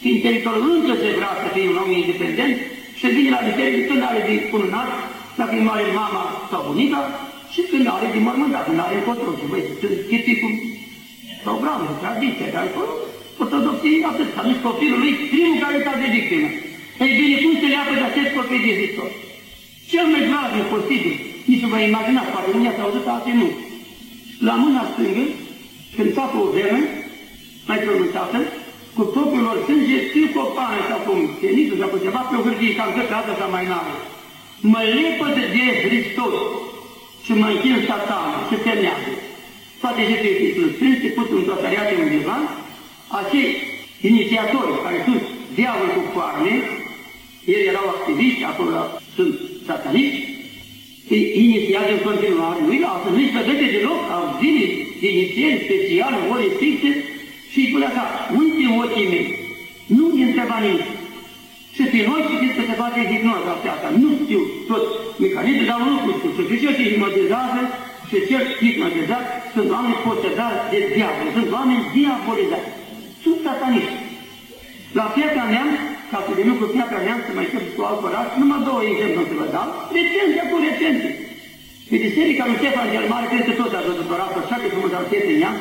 și intelectualul încă se vrea să fie un om independent și vine la biserică când are de cununat, dacă e mare mama sau bunica, și când are de mormântat, când are încotro. Și băi, sunt tipicul programul, tradiția, dar ortodoxie atât, a zis copilul lui, primul care s-a de victimă. Ei bine, cum se leapă de acest copil de Hristos? Cel mai grav posibil, nici nu vă imaginați, poate unii ați auzit, alții nu. La mâna stângă, când sapă o vreme, mai pronunțată, cu propriul lor sânge, știu cu o pană sau cu un teniță sau cu ceva pe o hârtie, sau gătă sau mai înaltă. Mă lepă de Hristos și mă închin satana și se neagă. Toate aceste chestii strânse, pus în totalitate undeva, acei inițiatori, care sunt diavol cu coarne, ei erau activiști, acolo sunt sataniști, îi inițiază în continuare, nu-i lasă, nu-i scădete deloc, au zile de inițieri speciale, ori fixe, și îi spune așa, uite ochii mei, nu mi întreba nimic. Și pe noi știți că se face hipnoza asta, nu știu tot mecanismul, dar un lucru știu, și cel ce hipnotizează și cel hipnotizat sunt oameni posedați de diavol, sunt oameni diabolizați, sunt sataniști. La piața neamț, ca să veniu cu piața neamț să mai știu cu alt oraș, numai două exemple să vă dau, recenze cu recenze. Pe biserica lui Ștefan cel Mare, cred că tot a văzut orașul așa de frumos al în neamț,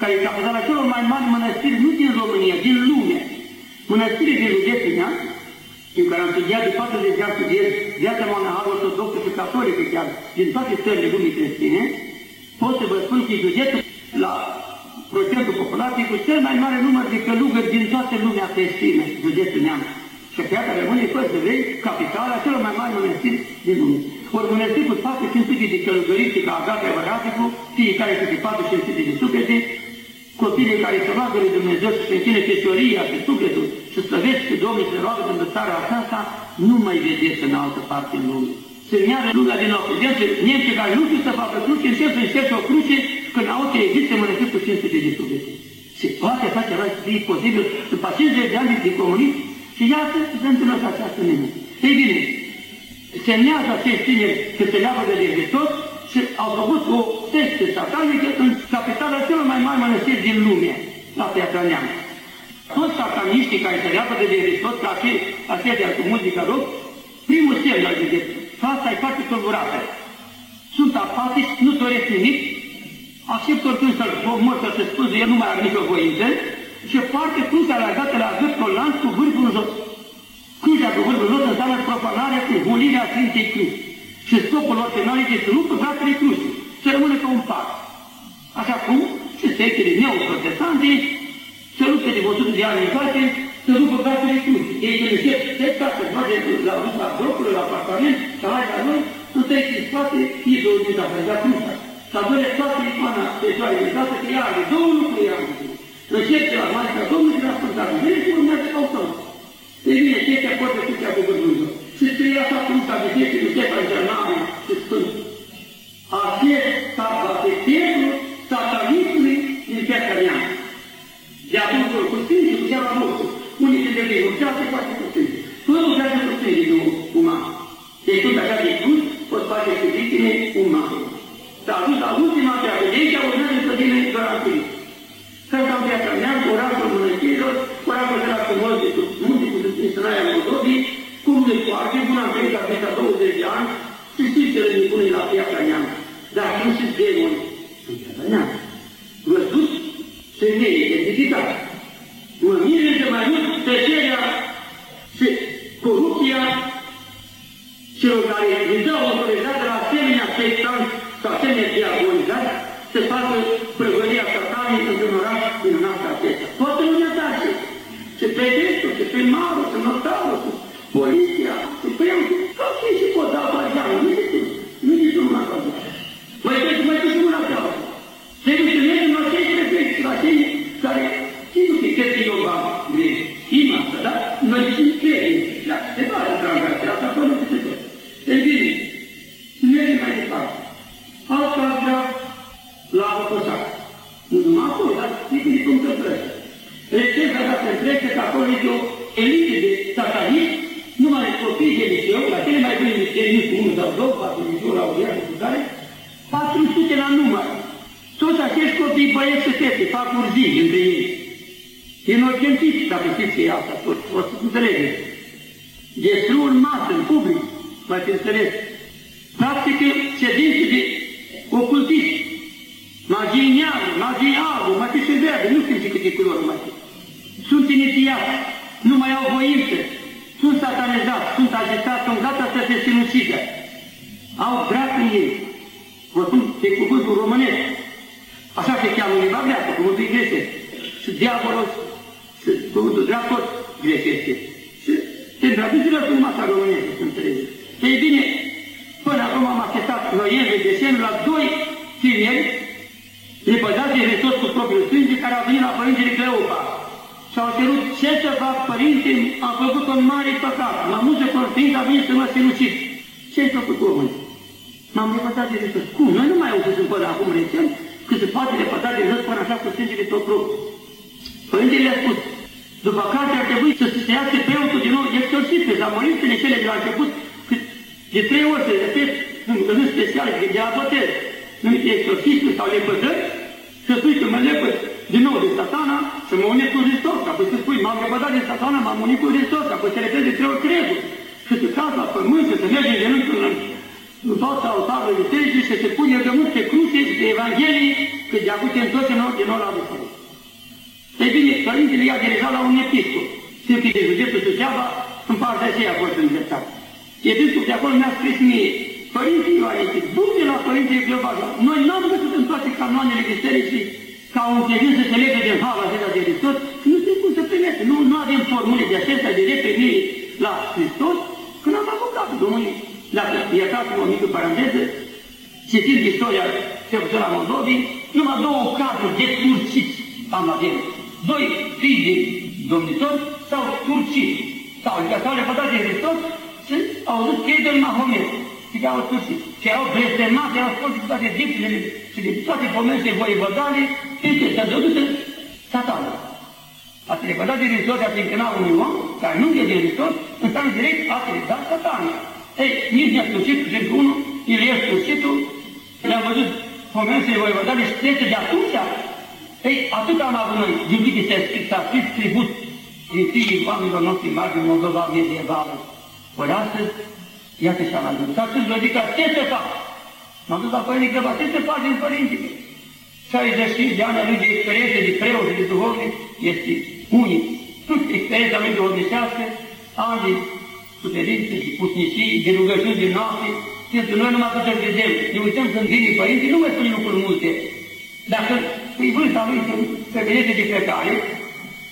care e capitala celor mai mari mănăstiri, nu din România, din lume. Mănăstiri din județul neamț, în care am studiat de 40 de ani studiez viața monahală ortodoxă și catolică chiar, din toate țările lumii creștine, pot să vă spun că județul la procentul populației cu cel mai mare număr de călugări din toată lumea creștină, județul Neamț. Și pe iată rămâne, fără să vei, capitala celor mai mari mănăstiri din lume. Ori mănăstiri cu 400 de călugăriți ca Agapea Văraticu, fiecare câte 400 de suflete, copiii care se roagă lui Dumnezeu și întine fecioria și sufletul și slăvesc pe Domnul și se roagă pentru țara aceasta, nu mai vedeți în altă parte în lume. Se neagă lumea din nou. Vedeți, nemții care nu știu să facă cruce, încep să încerce o cruce când au că există mănăstiri cu 500 de suflete. Se poate face ceva să fie posibil după 50 de ani de comunism și iată se întâmplă această minune. Ei bine, se neagă acești tineri că se leagă de Hristos și au făcut o sectă satanică în capitala celor mai mari mănăstiri din lume, la Piatra Neamț. Toți sataniștii care se leagă de Hristos, ca și aceia cu muzica rog, primul semn al județului. Fața e foarte tulburată. Sunt apatici, nu doresc nimic, aștept oricând să-l mor, să se scuze, el nu mai are nicio voință, și foarte crucea la gata la gât lanț cu vârful în jos. Crucea cu vârful în jos înseamnă profanarea cu hulirea Sfintei Cruci. Și scopul lor final este să rupă fratele cruci, să rămână ca un par. Așa cum și sectele neoprotestante se luptă de 100 de ani în toate, să rupă fratele cruci. Ei când încep secta, să merge la la blocului, la apartament, să hai la noi, nu treci în spate, idolul din casa, la crucea. Să adune toată icoana Fecioară de dată că ea are două lucruri ea Începe la Maica Domnului și la Sfânta Dumnezeu și urmează automat. Ei bine, chestia poate fi cea cu Dumnezeu. Și scrie așa cum s-a găsit și Ștefan cel Mare și Sfânt. Acesta va fi templul satanismului din piața mea. De atunci cu sfinții cu ceava nostru. Unii se devine, lucrează face cu sfinții. Tot lucrează cu sfinții, nu uman. Deci tot așa de cruz, poți face cu victime umane. S-a ajuns la ultima treabă. De aici urmează să vină garantii. Când am viața mea, cu orașul mănăstirilor, orașul de la frumos de sub munte, cu Sinaia Moldovii, cum de foarte bun am venit la peste 20 de ani, și știți ce le nebune la piața neamț. Dar nu și demoni în piața neamț. Văzut, femeie, identificat. Mă primados, no tal. Tá. Fața altarului bisericii, să se pune de multe cruce și de Evanghelii, că de acum te întorci în nou, din nou la Biserică. Ei bine, părintele i-a dirigat la un episcop, Sfântul de județul Suceava, în partea aceea a fost învățat. Episcop de acolo mi-a scris mie, Părintele Ioanite, du-te la Părintele Cleopaga. Noi n-am găsit în toate canoanele bisericii ca un credin să se lege din hala acesta de Hristos, nu știu cum să primește. Nu, nu avem formule de acestea de reprimire la Hristos, când am avut capul Domnului, dacă iertați-mă o mică paranteză, citind istoria Teoția Moldovii, numai două cazuri de turciți am avem. Doi fii de domnitori sau turciți, sau adică s-au lepădat de Hristos și au zis că ei de Mahomet și că au turcit. Și au blestemat, au spus de toate dipsele și de toate pomenile voivodale, este să dăduse satanul. A se lepădat de Hristos, a se încâna unui om, care nu e de Hristos, înseamnă direct a se lepădat satanul. Ei, nici ne-a sfârșit, cu exemplu, unul, el e sfârșitul, le-am văzut pomenile voivodale și trece de atunci ei, atât am avut noi, din câte s-a scris, s-a scris tribut din fiii oamenilor noștri mari din Moldova medievală. Ori astăzi, iată și am ajuns. Astăzi vă zic, ce să fac? M-am dus la Părinte Grăba, ce să faci din Părintele? 65 de ani a lui de experiență de preot și de duhovnic este unic. Experiența lui duhovnicească, ani de suferință, de pusnicii, de rugăciuni de noapte, pentru noi numai că să vedem, ne uităm când vine Părinte, nu mai spune lucruri multe. Dacă îi vârsta lui pe bilete de plecare,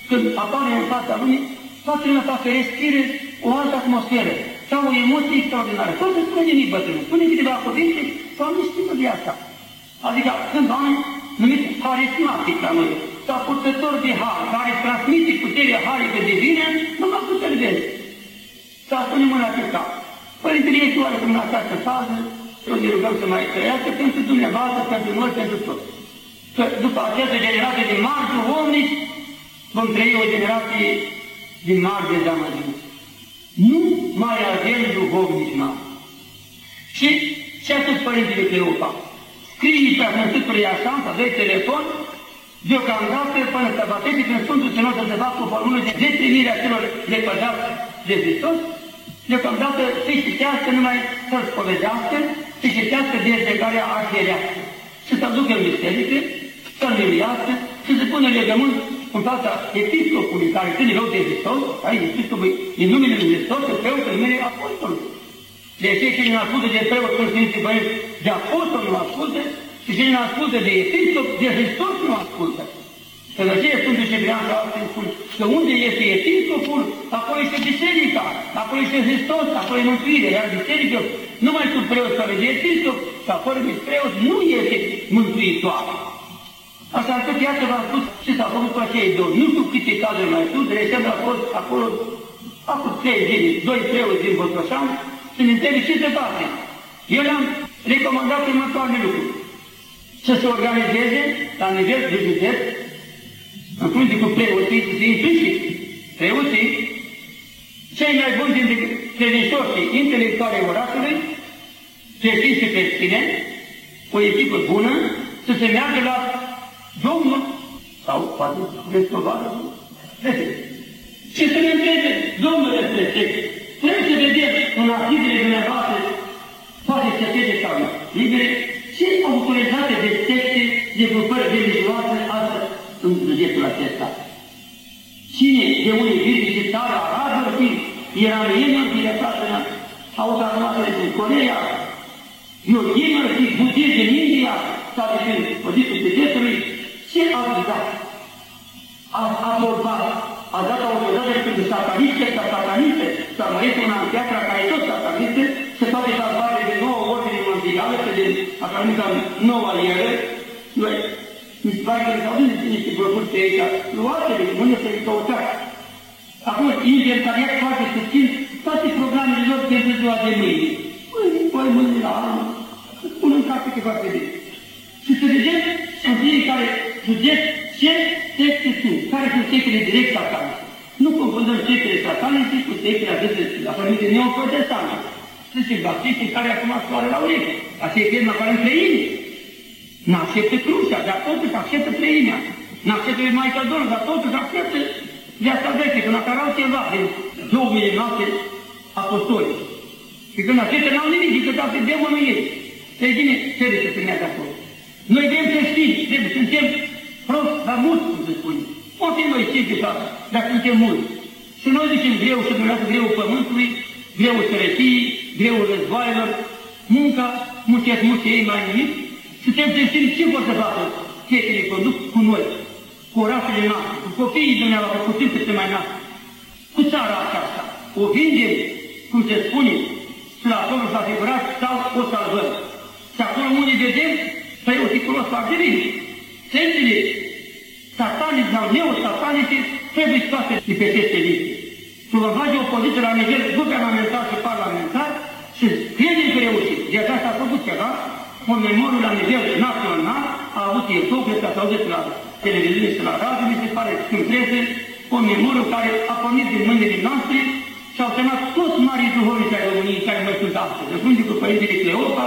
când apare în fața lumii, toată lumea facă respire o altă atmosferă sau o emoție extraordinară. Poate să spune nimic bătrânul, spune câteva cuvinte sau nu știu de asta. Adică sunt oameni numiți harismatic la noi, sau purtător de har, care transmite puterea harică divină, numai cu vezi. Sau spune mâna acest cap. Părintele este oarecum în această fază, eu ne rugăm să mai trăiască pentru dumneavoastră, pentru noi, pentru toți că după această generație de mari duhovnici vom trăi o generație de mari dezamăgiți. Nu mai avem duhovnici mari. Și ce a spus Părintele Cleopa? Scrie pe Sfântului așa, să dai telefon, deocamdată până să bateze prin Sfântul Sinod să se facă o formulă de deprimire celor lepădați de Hristos, deocamdată să-i citească numai să-l spovedească, să-i citească dezlegarea arhierească. Și să ducă în biserică, să-l miluiască și se pune legământ în fața episcopului care ține loc de Hristos, ai episcopul în numele Lui Hristos, și preot în numele Apostolului. De ce cine nu ascultă de preot când Sfinții Părinți, de Apostol nu ascultă, și cine nu ascultă de episcop, de Hristos nu ascultă. Că de aceea Sfântul Ciprian și alții spun că unde este episcopul, acolo este biserica, acolo este Hristos, acolo e mântuire, iar biserica numai sub preot care de episcop, și acolo de preot nu este mântuitoare. Așa încât, iată, v-am spus ce s-a făcut cu acei doi. Nu știu câte cazuri mai sunt, recent a fost acolo, acum trei zile, doi preoți din Botoșan, să ne întrebe ce se face. Eu le-am recomandat următoarele lucruri. Să se organizeze la nivel de județ, în frunte cu preoții, să se implice preoții, cei mai buni dintre credincioșii intelectuale orașului, creștini și creștine, o echipă bună, să se meargă la Domnul, sau poate restovară, și să ne întrebe, Domnule Sfântet, trebuie să vedem în arhivele dumneavoastră, poate să fie sau libere, ce autoritate de secte, de grupări religioase astăzi în județul acesta. Cine de unde vine și țara arabă, fi iranienă, fi lăsată în autoarmatele din Corea, iorghină, fi budist din India, sau din Păzitul Tibetului, ce a dat? A abordat, a dat autoritate pentru sataniste, ca sataniste, să mărește una în piatra care tot sataniste, se poate salvare de nouă ordine mondială, pe de așa numită noua ieră, noi Mi se pare că s-au dus niște brocuri pe aici, luați-le, unde să le căutați. Acum, inventariat foarte puțin toate programele lor pentru ziua de mâine. Mâine, păi, mâine la anul, pun în cap câteva pe bine. Și să vedem în fiecare județ ce texte sunt, care sunt textele direct satanice. Nu confundăm textele satanice cu textele aduse la părinte neoprotestante. Sunt baptiști care acum soare la ureche. Asta e firma care în treime. N-acceptă crucea, dar totuși acceptă treimea. N-acceptă Maica Domnului, dar totuși acceptă viața veche, când apărau ceva din dogmele noastre apostolice. Și când acestea n-au nimic decât alte demonii ei. Ei bine, trebuie să se meargă acolo. Noi vrem să știm, trebuie, suntem prost, dar mulți, cum se spune. Poate noi simpli, dar suntem mulți. Și noi zicem greu și dumneavoastră greu pământului, greu sărăciei, greu războaielor, munca, muncesc mulți ei mai nimic, suntem să știm ce vor să facă cei care conduc cu noi, cu orașele noastre, cu copiii dumneavoastră, cu timp să mai nasc, cu țara aceasta. O vindem, cum se spune, și la acolo s-a figurat sau o salvăm. Și acolo unde vedem, păi periculos foarte bine. Sensele satanice sau neosatanice trebuie scoase de pe aceste liste. Să vă face opoziție la nivel guvernamental și parlamentar și credem că reușit. De aceasta a făcut ceva, un memoriu la nivel național, a avut YouTube, cred că s-a auzit la televiziune și la radio, mi se pare în presă, un memoriu care a pornit din mâinile noastre și au semnat toți marii duhovnici ai României care mai sunt astăzi. Începând cu Părintele Cleopa,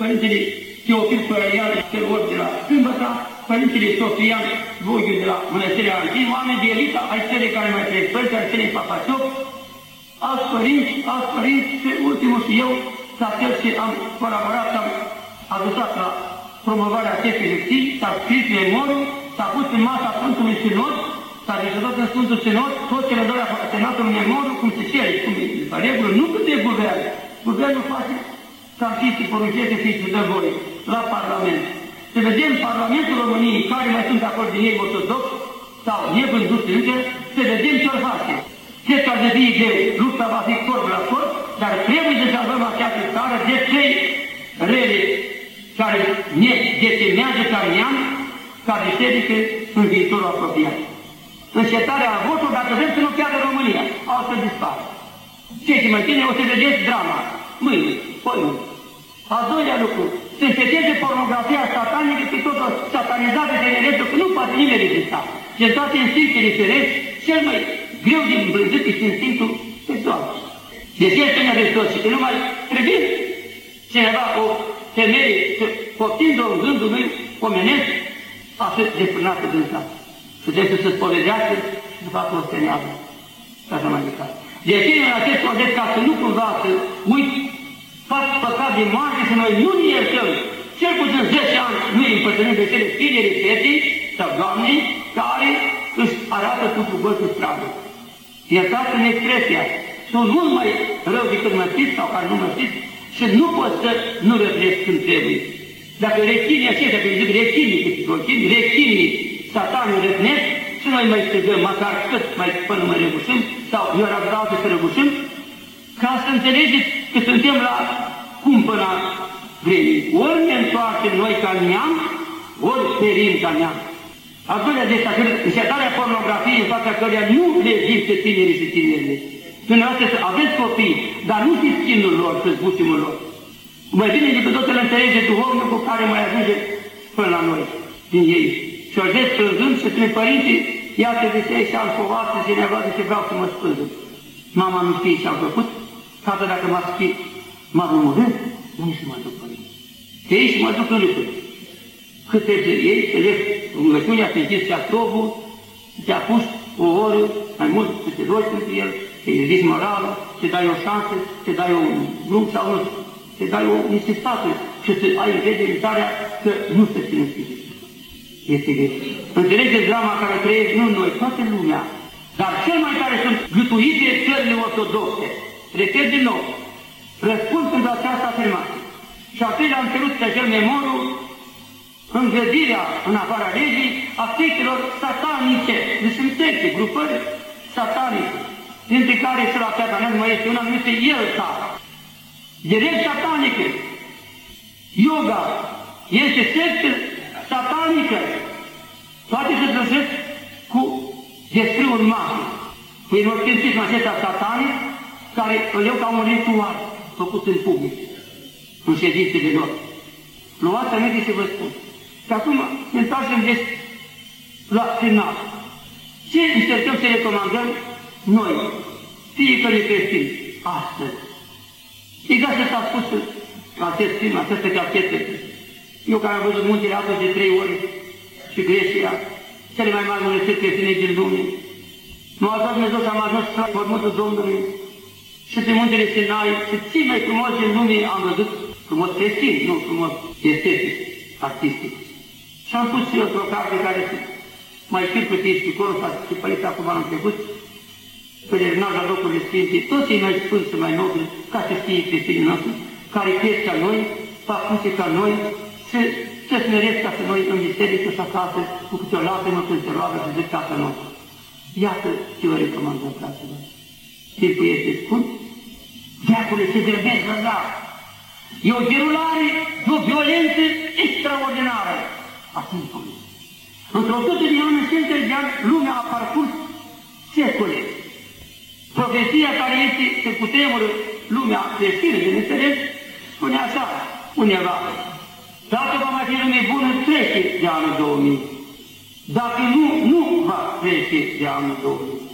Părintele Teofil Părăian, Teor de la Sâmbăta, Părintele Sofian Voghiu de la Mănăstirea Antin, oameni de elită, ai cele care mai trec părți, ai cele Papacioc, alți părinți, alți părinți și ultimul și eu, la fel ce am colaborat, am ajutat la promovarea acestei lecții, s-a scris memoriu, s-a pus în masa Sfântului Sinod, s-a discutat în Sfântul Sinod, tot cele două senatul memoriu, cum se cere, cum e regulă, nu cât de guvern. Guvernul face să și poruncește să-i dă voie la Parlament. Să vedem Parlamentul României, care mai sunt acolo din ei ortodox sau nevânduți încă, să vedem ce-or face. Ce ar de fie greu, lupta va fi corp la corp, dar trebuie să salvăm această țară de cei rele care ne determinează ca neam, ca biserică în viitorul apropiat. Încetarea avortului, dacă vrem să nu piardă România, altfel dispare. Ce și mai bine o să vedeți drama, mâine, poi Al doilea lucru, să înceteze pornografia satanică și totul satanizată de neretul, că nu poate nimeni rezista. Și în toate instinctele firești, cel mai greu din îmblânzit este instinctul sexual. Deci este în Hristos și că nu mai trebuie cineva, o femeie, să poftind-o în gândul meu omenesc, atât de frânată din sa. Și trebuie să se spovedească și să facă o steneală. Și așa mai departe. De aceea, în acest context, ca să nu cumva să uiți, fac păcat de moarte și noi nu ne iertăm. Cel puțin 10 ani nu îi împătrânim pe cele tineri fete sau doamne care își arată cu gol cu stradă. Iertați în expresia, sunt mult mai rău decât mă știți sau care nu mă știți și nu pot să nu răbresc când trebuie. Dacă rechinii aceștia, că zic rechinii, rechinii, rechinii, satanii răcnesc, și noi mai strigăm, măcar cât mai până mai răbușim, sau eu ar vreau să răbușim, ca să înțelegeți că suntem la cumpăna vremii. Ori ne întoarcem noi ca neam, ori ferim ca neam. Al doilea de asta, încetarea pornografiei în fața căreia nu le există tinerii și tinerile. Dumneavoastră să aveți copii, dar nu știți chinul lor, să bucimul lor. Mai bine decât tot să-l înțelege duhovnicul care mai ajunge până la noi, din ei. Și o vezi plângând și spune, părinții, iată de ce și am povastă și nevastă și vreau să mă spânză. Mama nu știe ce am făcut, tata dacă m-a scris, m-a omorât, unde să mă duc părinți? Te iei și mă duc în lucruri. Cât te ei, să le rugăciunea, să închizi ceastrovul, te-a pus o oră, mai mult, să te rogi pentru el, să-i ridici morală, să dai o șansă, să dai un drum sau nu, să dai o, niște sfaturi și să ai încredere în starea că nu se ține spirit. Este greșit. Înțelegeți drama care trăiesc nu noi, toată lumea, dar cel mai tare sunt gâtuite țările ortodoxe. Repet din nou, răspund pentru această afirmație. Și apoi am cerut pe acel memoriu îngrădirea în afara legii a sectelor satanice. Deci sunt secte, grupări satanice, dintre care și la satanism mai este una numită Ielta. Direct satanică. Yoga este sectă satanică Toate se trăsesc cu desfrâul mare. Prin orchestrismul acesta satanic, care îl iau ca un ritual făcut în public, în ședințele lor. Luați aminte să vă spun. Și acum ne întoarcem deci la final. Ce încercăm să recomandăm noi, fiecare creștin, astăzi? Exact ce s-a spus la acest film, această cachetă. Eu care am văzut muntele Atos de trei ori și Grecia, cele mai mari mănăstiri creștine din lume, M-a dat Dumnezeu să am ajuns la mormântul Domnului și pe muntele Sinai și cei mai frumos din lume am văzut frumos creștin, nu frumos estetic, artistic. Și am pus și eu într-o carte care mai știu cu tine și acolo s-a părit acum anul trecut, pelerinaj la locurile Sfinte, toți cei mai sfânți și mai nobili, ca să știe creștinii noștri, care cred ca noi, fac multe ca noi, se, se smeresc ca să noi în biserică și acasă, cu câte o lacrimă când se roagă și zic Tatăl nostru. Iată ce vă recomandăm, fraților. Timpul este scurt, Veacule se grăbesc la E o gerulare de o violență extraordinară a timpului. Într-o sută de ani, în centri de ani, lumea a parcurs secole. Profeția care este pe cutremură lumea creștină, bineînțeles, spune așa, undeva, dacă va mai fi lume bună, trece de anul 2000. Dacă nu, nu va trece de anul 2000.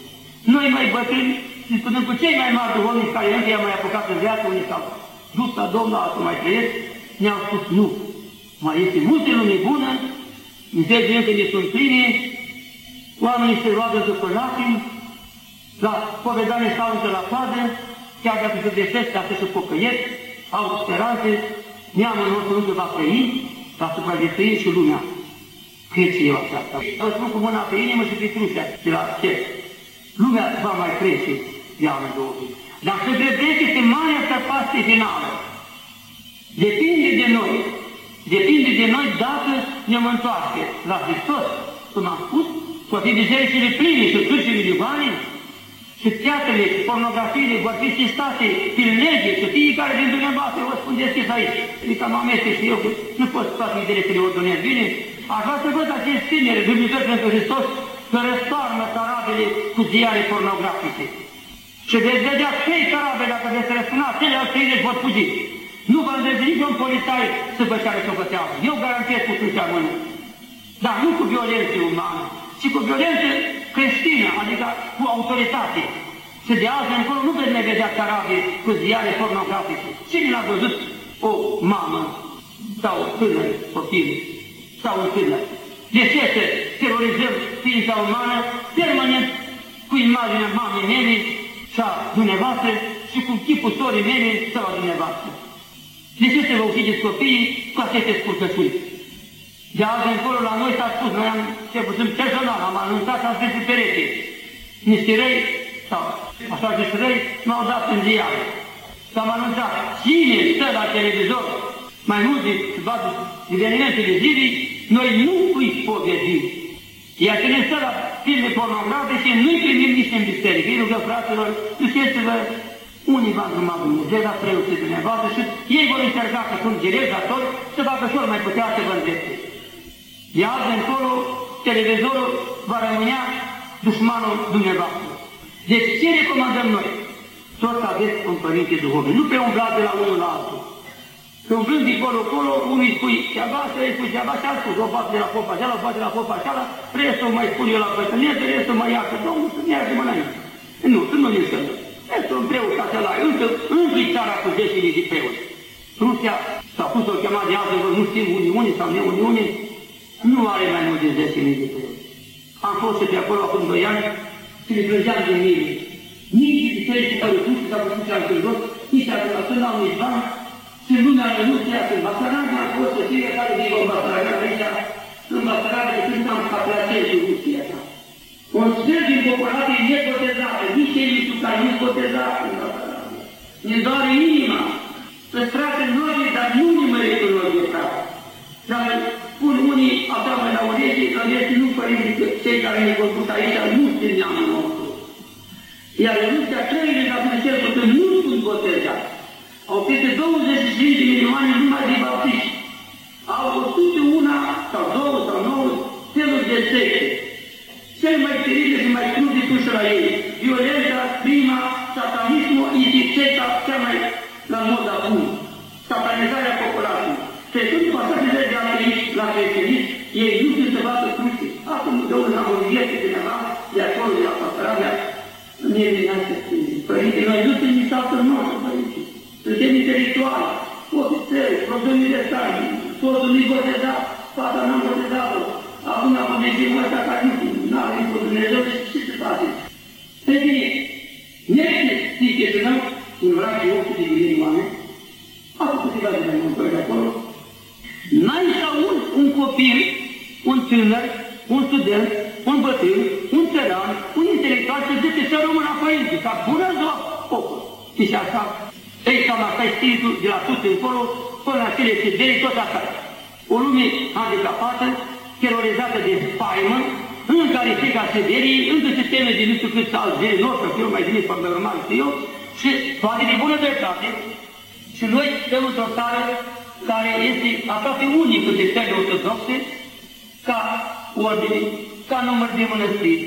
Noi mai bătrâni, și spunem cu cei mai mari duhovnici care încă i-am mai apucat în viață, unii s-au dus la Domnul, alții mai trăiesc, ne-au spus nu. Mai este multe lume bună, Mizerile încă ne sunt pline, oamenii se roagă după lacrimi, la povedanie stau încă la coadă, chiar dacă se găsesc, dacă se pocăiesc, au speranțe, neamul nostru încă va trăi, va supraviețui și lumea. Cred și eu așa. Vă spun cu mâna pe inimă și pe crucea de la cer. Lumea va mai trece de anul 2000. Dar se grăbește pe marea săpaste finală. Depinde de noi. Depinde de noi dacă ne întoarce la Hristos, cum am spus, vor fi bisericile pline și cârșile de bani, și teatrele, și pornografiile vor fi sistate prin lege, și fiecare din dumneavoastră vă spun deschis aici. Adică mă amestec și eu, că nu pot toate ideile să le ordonez bine. Aș vrea să văd acești tineri, Dumnezeu pentru Hristos, că răstoarnă tarabele cu ziare pornografice. Și veți vedea trei tarabe, dacă veți răspuna, ceilalți trei vor fugi. Nu vă îndrăzi niciun polițai să vă ceară să vă teamă. Eu garantez cu crucea mână. Dar nu cu violență umană, ci cu violență creștină, adică cu autoritate. Și de azi încolo nu veți mai vedea tarabe cu ziare pornografice. Cine l-a văzut o mamă sau o tânăr copil sau un tânăr? De ce să terorizăm ființa umană permanent cu imaginea mamei mele și a dumneavoastră și cu chipul sorii mele sau a dumneavoastră? De ce să vă ucideți copiii cu aceste scurtături? De azi încolo la noi s-a spus, noi am, ce puțin personal, am anunțat, am scris pe pereche. Niște răi, sau așa zis răi, m-au dat în ziare. Și am anunțat, cine stă la televizor mai mult de toate evenimentele zilei, noi nu îi povedim. Iar cine stă la filme pornografice, nu-i primim nici în biserică. Îi rugă fraților, duceți-vă unii v-a drumat Dumnezeu, dar preoții dumneavoastră și ei vor încerca să sunt tot, să facă și mai putea să vă îndrepte. Iar de încolo, televizorul va rămânea dușmanul dumneavoastră. Deci ce recomandăm noi? Tot să aveți un părinte duhovnic, nu pe umblați de la unul la altul. Că umblând de acolo, acolo, unul îi spui ceva, să îi spui ceva, și alt spus, o bate de la popa aceala, o bate de la popa aceala, restul mai spun eu la bătrânețe, restul mai ia, că Domnul să merge mă înainte. Nu, să nu ne înșelăm. Este un preot acela, încă, încă țara cu 10.000 de preoți. Rusia, s-a pus o chemat de altă, nu știm Uniune sau neuniune, nu are mai mult de 10.000 de preoți. Am fost și pe acolo acum 2 ani și le plângeam de mine. Nici biserici care pus s-au pus la jos, nici dacă n-au nici bani, și lumea nu se iasă în Basarabia, a fost să fie care din Basarabia aici, în Basarabia, de când am caplatez în Rusia. Un sfert din populație e nebotezată, nici cei cu care nu botezată în Basarabia. Ne doare inima, să strate noi, dar nu nimeni cu noi de frate. Dar spun unii, abia mai la ureche, că vieții nu părim decât cei care ne consultă aici, nu din neamul nostru. Iar în de la Dumnezeu, când nu sunt botezați, au peste 25 de milioane numai de baptiști. Au 101 sau 2 sau 9 feluri de secte. Cel mai teribile și mai crud de la ei, violență. Domnul am o vietă cineva, de acolo, știu cât alți zile, nu o să fiu mai bine, pe normal, știu eu, și toate de bună dreptate. Și noi suntem într-o țară care este aproape unică de țările ortodoxe, ca ordine, ca număr de mănăstiri,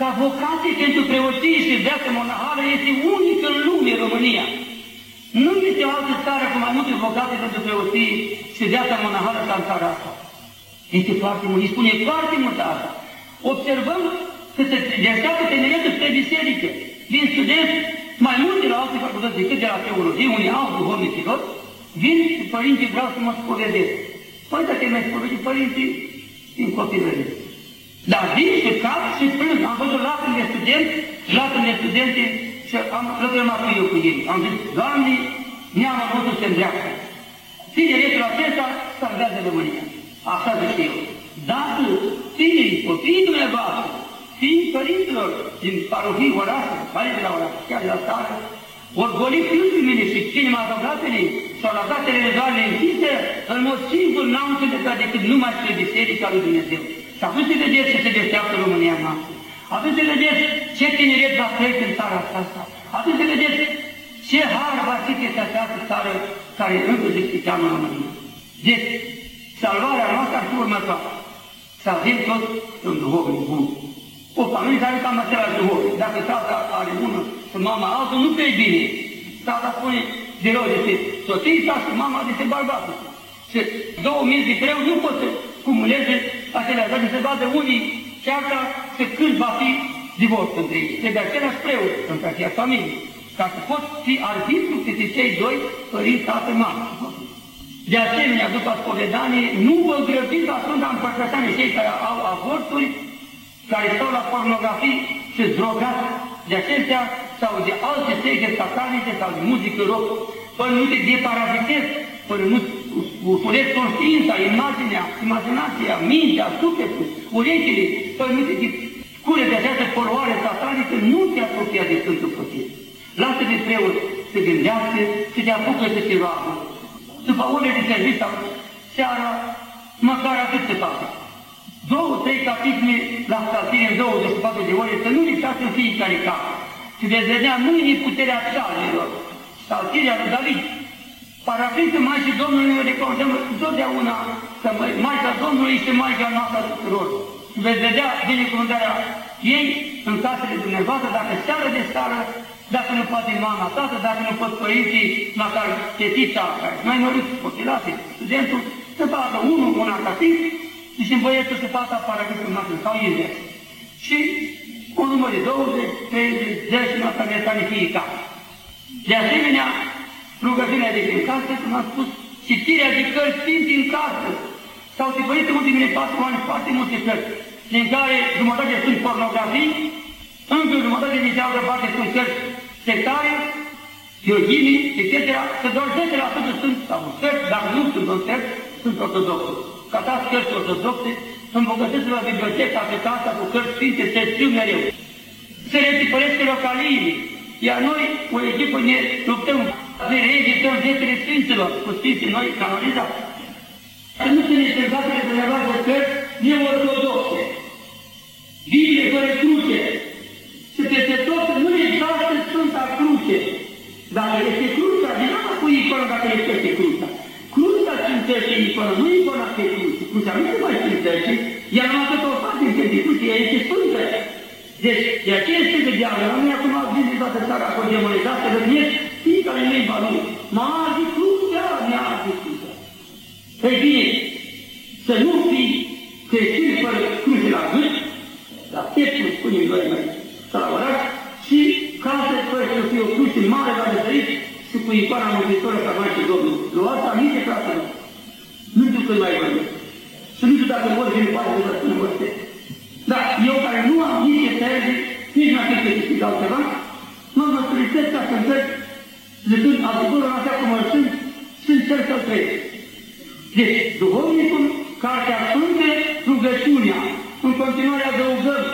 ca vocație pentru preoție și viață monahală este unică în lume, România. Nu este o altă țară cu mai multe vocații pentru preoție și viața monahală ca în țara asta. Este foarte mult, îi spune foarte mult asta. Observăm că se deșteaptă tineretul spre biserică, din studenți mai mult de la alte facultăți decât de la teologie, unii au duhovnicilor, vin și părinții vreau să mă spovedesc. Păi dacă mai spovedit părinții, din copilărie. Dar vin și cap și plâng. Am văzut latele de studenți, latele de studente și am rămas eu cu ei. Am zis, Doamne, neamă nostru se îndreaptă. Tineretul acesta salvează România. Așa zic eu. Dacă tinerii, copiii dumneavoastră, fiind părinților din parohii orașe, care de la oraș, chiar de la țară, ori goli filmele și cinematografele sau la dat televizoarele închise, în mod simplu n-au înțeles decât numai spre Biserica lui Dumnezeu. Și atunci să vedeți ce se deșteaptă România noastră. Atunci să vedeți ce tineret va trece în țara asta. Atunci să vedeți ce har va fi peste această țară care încă se cheamă România. Deci, salvarea noastră ar fi următoare. Să avem tot un duhovnic bun. O familie care cam același duhovnic. Dacă tata are unul și mama altul, nu pe bine. Tata spune de rău de soția și mama de bărbatul. Și două minți de greu nu pot să cumuleze aceleași, dacă se vadă unii chiar ca să când va fi divorț între ei. Trebuie același preot în aceea familie. Ca să pot fi arbitru peste cei doi părinți, tată, mamă. De asemenea, după spovedanie, nu vă grăbiți la Sfânta Împărtășanie cei care au avorturi, care stau la pornografii și drogați de acestea sau de alte secte satanice sau de muzică rock, până nu te deparazitezi, până nu ușurezi conștiința, imaginea, imaginația, mintea, sufletul, urechile, până nu te cure de această poluare satanică, nu te apropia de Sfântul Păcit. Lasă de preot să gândească și te apucă să te roagă. După ore de serviciu sau seara, măcar atât se face. Două, trei capitole la saltire în 24 de ore, să nu lipsați în fiecare cap. Și veți vedea mâine puterea psalmilor. Saltirea lui David. Parafritul Maicii Domnului ne recomandăm întotdeauna să Maica Domnului este Maica noastră tuturor. Și veți vedea binecuvântarea ei în casele dumneavoastră, dacă seară de seară, dacă nu poate mama, tată, dacă nu pot părinții, măcar chetița, care mai măruți, copilate, studentul, să facă unul, un arcativ, și și băietul să facă paragâtul noastră, sau invers. Și un număr de 20, 30, 10, noastră ne fiecare. De asemenea, rugăciunea de din casă, cum am spus, citirea de cărți sfinți în casă. S-au tipărit în ultimele patru ani foarte multe cărți, din care jumătate sunt pornografii, încă jumătate de cealaltă parte sunt cărți sectare, Diogini, etc., că doar 10% sunt, sau cărți, dacă nu sunt un cărți, sunt ortodoxe. Ca dați cărți ortodoxe, îmbogățesc la biblioteca pe casa cu cărți sfinte, se scriu mereu. Se retipăresc localiile, iar noi, o echipă, ne luptăm, ne reedităm viețile Sfinților, cu Sfinții noi canonizați. Să nu se ne străgați de dumneavoastră cărți neortodoxe, Biblie fără cruce, și peste tot nu există Sfânta Cruce. Dacă este crucea, din asta cu iconă dacă este crucea. Crucea sfințește iconă, nu icona pe cruce. Crucea nu se mai sfințește, iar nu atât o face în cruce, ea este sfântă. Deci, de aceea este de diavol, noi acum au zis de toată țara cu demonizat, să vedeți fiecare limba lui. M-a zis crucea, mi-a zis crucea. Păi bine, să nu când mai vorbesc. Și nu știu dacă vor veni poate să spune vorbesc. Dar eu care nu am nici teze, nici nu am să câștig altceva, mă măsăritez ca să înțeleg, zicând adevărul așa cum îl sunt, sunt cel să-l trăiesc. Deci, duhovnicul, Cartea Sfântă, rugăciunea. În continuare adăugăm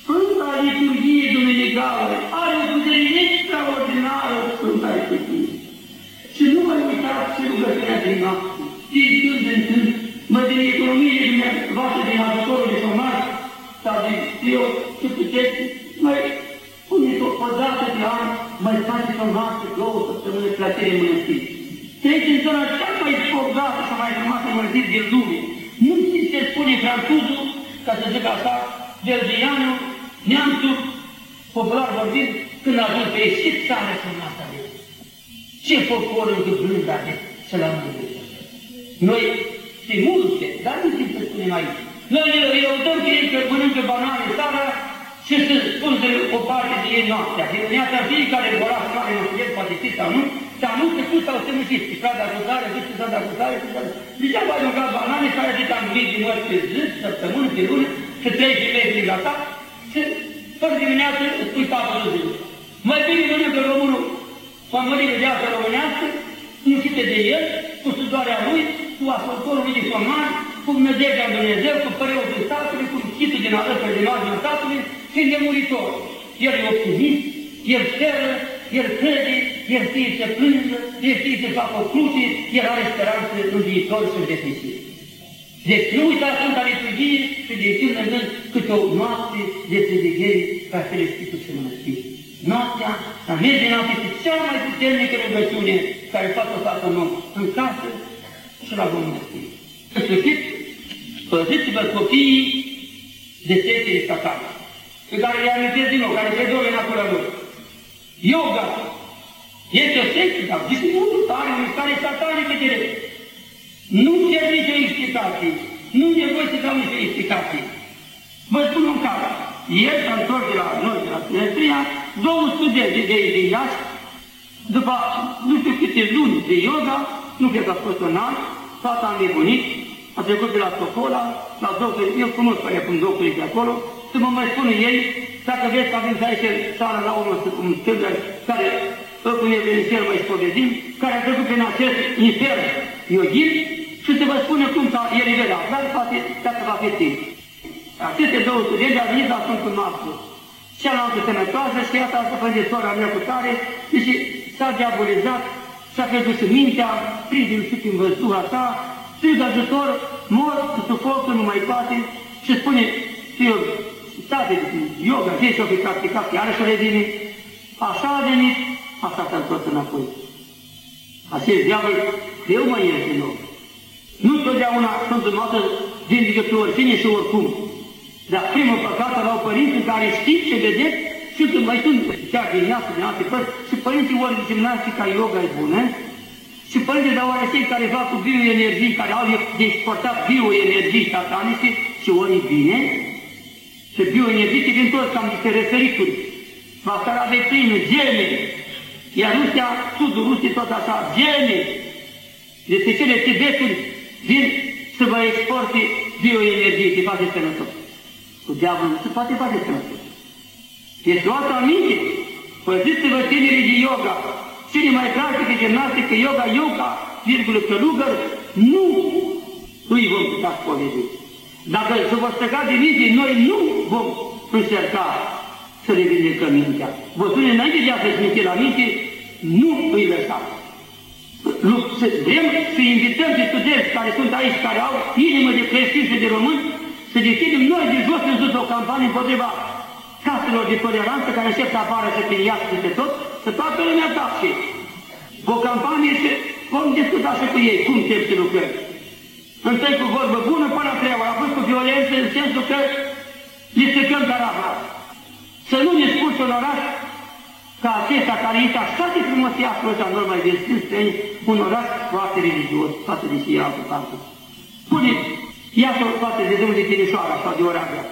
Sfânta Liturghie Duminicală are o putere extraordinară Sfânta Liturghie. Și nu mai uitați și rugăciunea din noapte. Din când în când, mă din economie dumneavoastră din ajutorul de șomaj, sau din eu, ce puteți, mai puneți o, o dată de an, mai faceți o noapte, două săptămâni, plătere în mănăstiri. Treci în zona cea mai bogată și mai frumoasă mănăstiri din lume. Nu știți ce spune francuzul, ca să zic așa, belgianul, neamțul, popular vorbind, când a ajuns pe ei, ce țară frumoasă aveți? Ce popor încă blând aveți să-l amândeți? Noi știm multe, dar nu știm să spunem aici. Noi ne lăudăm că ei că mănâncă banane seara și să spune o parte de ei noaptea. Dimineața fiecare voraș care nu știe, poate știți sau nu, dar nu se pus sau se nu știți. Strada cu tare, duci strada cu tare, cu tare. Degeaba ai mâncat banane care zic am mii din ori pe zi, săptămână, pe lună, și trei zile de la ta, și tot dimineața îți pui capul de zi. Mai bine mănâncă românul familie de asta românească, închite de el, cu sudoarea lui, cu asortorul lui de somar, cu nădejdea în Dumnezeu, cu preotul statului, cu chitul din alături de marginea statului și nemuritor. El e optimist, el speră, el crede, el știe să plângă, el știe să facă o cruce, el are speranță în viitor și în definitiv. Deci nu uitați Sfânta Liturghie și de când în când câte o noapte de predigheri ca să le știți și mănăstiri. Noaptea, la miez de noapte, este cea mai puternică rugăciune care poate să facă un om în casă și la mănăstiri. În sfârșit, păziți-vă copiii de setele satane, pe care le amintesc din nou, care se dore în acolo lor. Yoga este o sectă, dar zice, nu, are o mișcare satanică direct. Nu cer nicio explicație. Nu e nevoie să dau nicio explicație. Vă spun un caz. Ieri s-a întors de la noi, de la Sinestria, două studenți de, de Iași, după nu știu câte luni de yoga, nu cred că a fost un an, fata am nebunit, a trecut de la Socola, la doctor, eu cunosc pe acum doctorii de acolo, să mă mai spună ei, dacă vezi că avem aici țara la unul, un tânăr care, cum e cel mai spovedim, care a trecut prin acest infern iogin și să vă spună cum s-a eliberat, dar poate dacă va fi timp. Aceste două studenți au venit la Sfântul Noastră. Cealaltă sănătoasă și iată asta face sora mea cu tare, deci s-a diabolizat, s-a pierdut mintea, prins din și prin văzduha sa, strigă ajutor, mor, cu sufocul, nu mai poate, și spune, fiul, state de yoga, ce și-o fi practicat, iarăși revine, așa a venit, așa s-a întors înapoi. Acest diavol greu mai este din nou. Nu totdeauna Sfântul noastră vindică pe oricine și oricum. Dar primul păcat la părinții care știți ce vedeți și când mai sunt chiar din viață, din alte părți, și părinții ori de gimnastica yoga e bună, și părinții de oare cei care fac cu bioenergii, care au de exportat bioenergii satanice și ori bine, și bioenergii vin toți cam niște referituri. Basarabia plină, gene, iar Rusia, sudul Rusiei tot așa, gene. Deci cele tibeturi vin să vă exporte bioenergie, se face sănătos. Cu diavolul nu se poate face sănătos. Este o altă aminte. Păziți-vă tinerii de yoga. Cine mai practică gimnastică, yoga, yoga, virgulă, călugăr, nu îi vom putea spovedi. Dacă se vor stăca de minte, noi nu vom încerca să le vindecăm mintea. Vă spune înainte de a se la minte, nu îi lăsați. Vrem să invităm pe studenți care sunt aici, care au inimă de creștini și de români, să decidem noi de jos în sus o campanie împotriva caselor de toleranță care încep să apară să te iasă de tot, să toată lumea taxe. O campanie și vom discuta și cu ei cum trebuie să lucrăm. Întâi cu vorbă bună până a treia, apoi cu violență în sensul că le secăm carafa. Să nu ne spun în oraș ca acesta care este așa de frumos iacul ăsta, nu mai vezi, străini, un oraș foarte religios, față de și altă parte. Spune, iată față de Domnul de Timișoara sau de Oradea.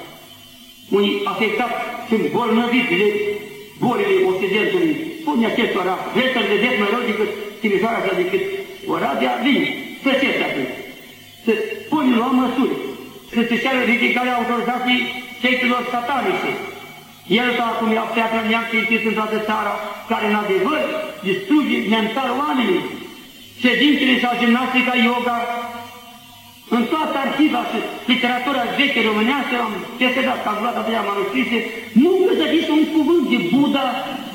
Unii afectați sunt bolnăviți de bolile Occidentului. Spune acestora, vreți să vedeți mai rău decât Timișoara așa decât Oradea, vine, să ce să Să pune lua măsuri, să se ceară ridicarea autorizației sectelor satanice. El s-a acum ia piatra neam citit în toată țara, care în adevăr distruge mental oamenii. Ședințele sau gimnastica yoga în toată arhiva și literatura veche românească, am cercetat calculat atâtea manuscrise, nu găsiți un cuvânt de Buddha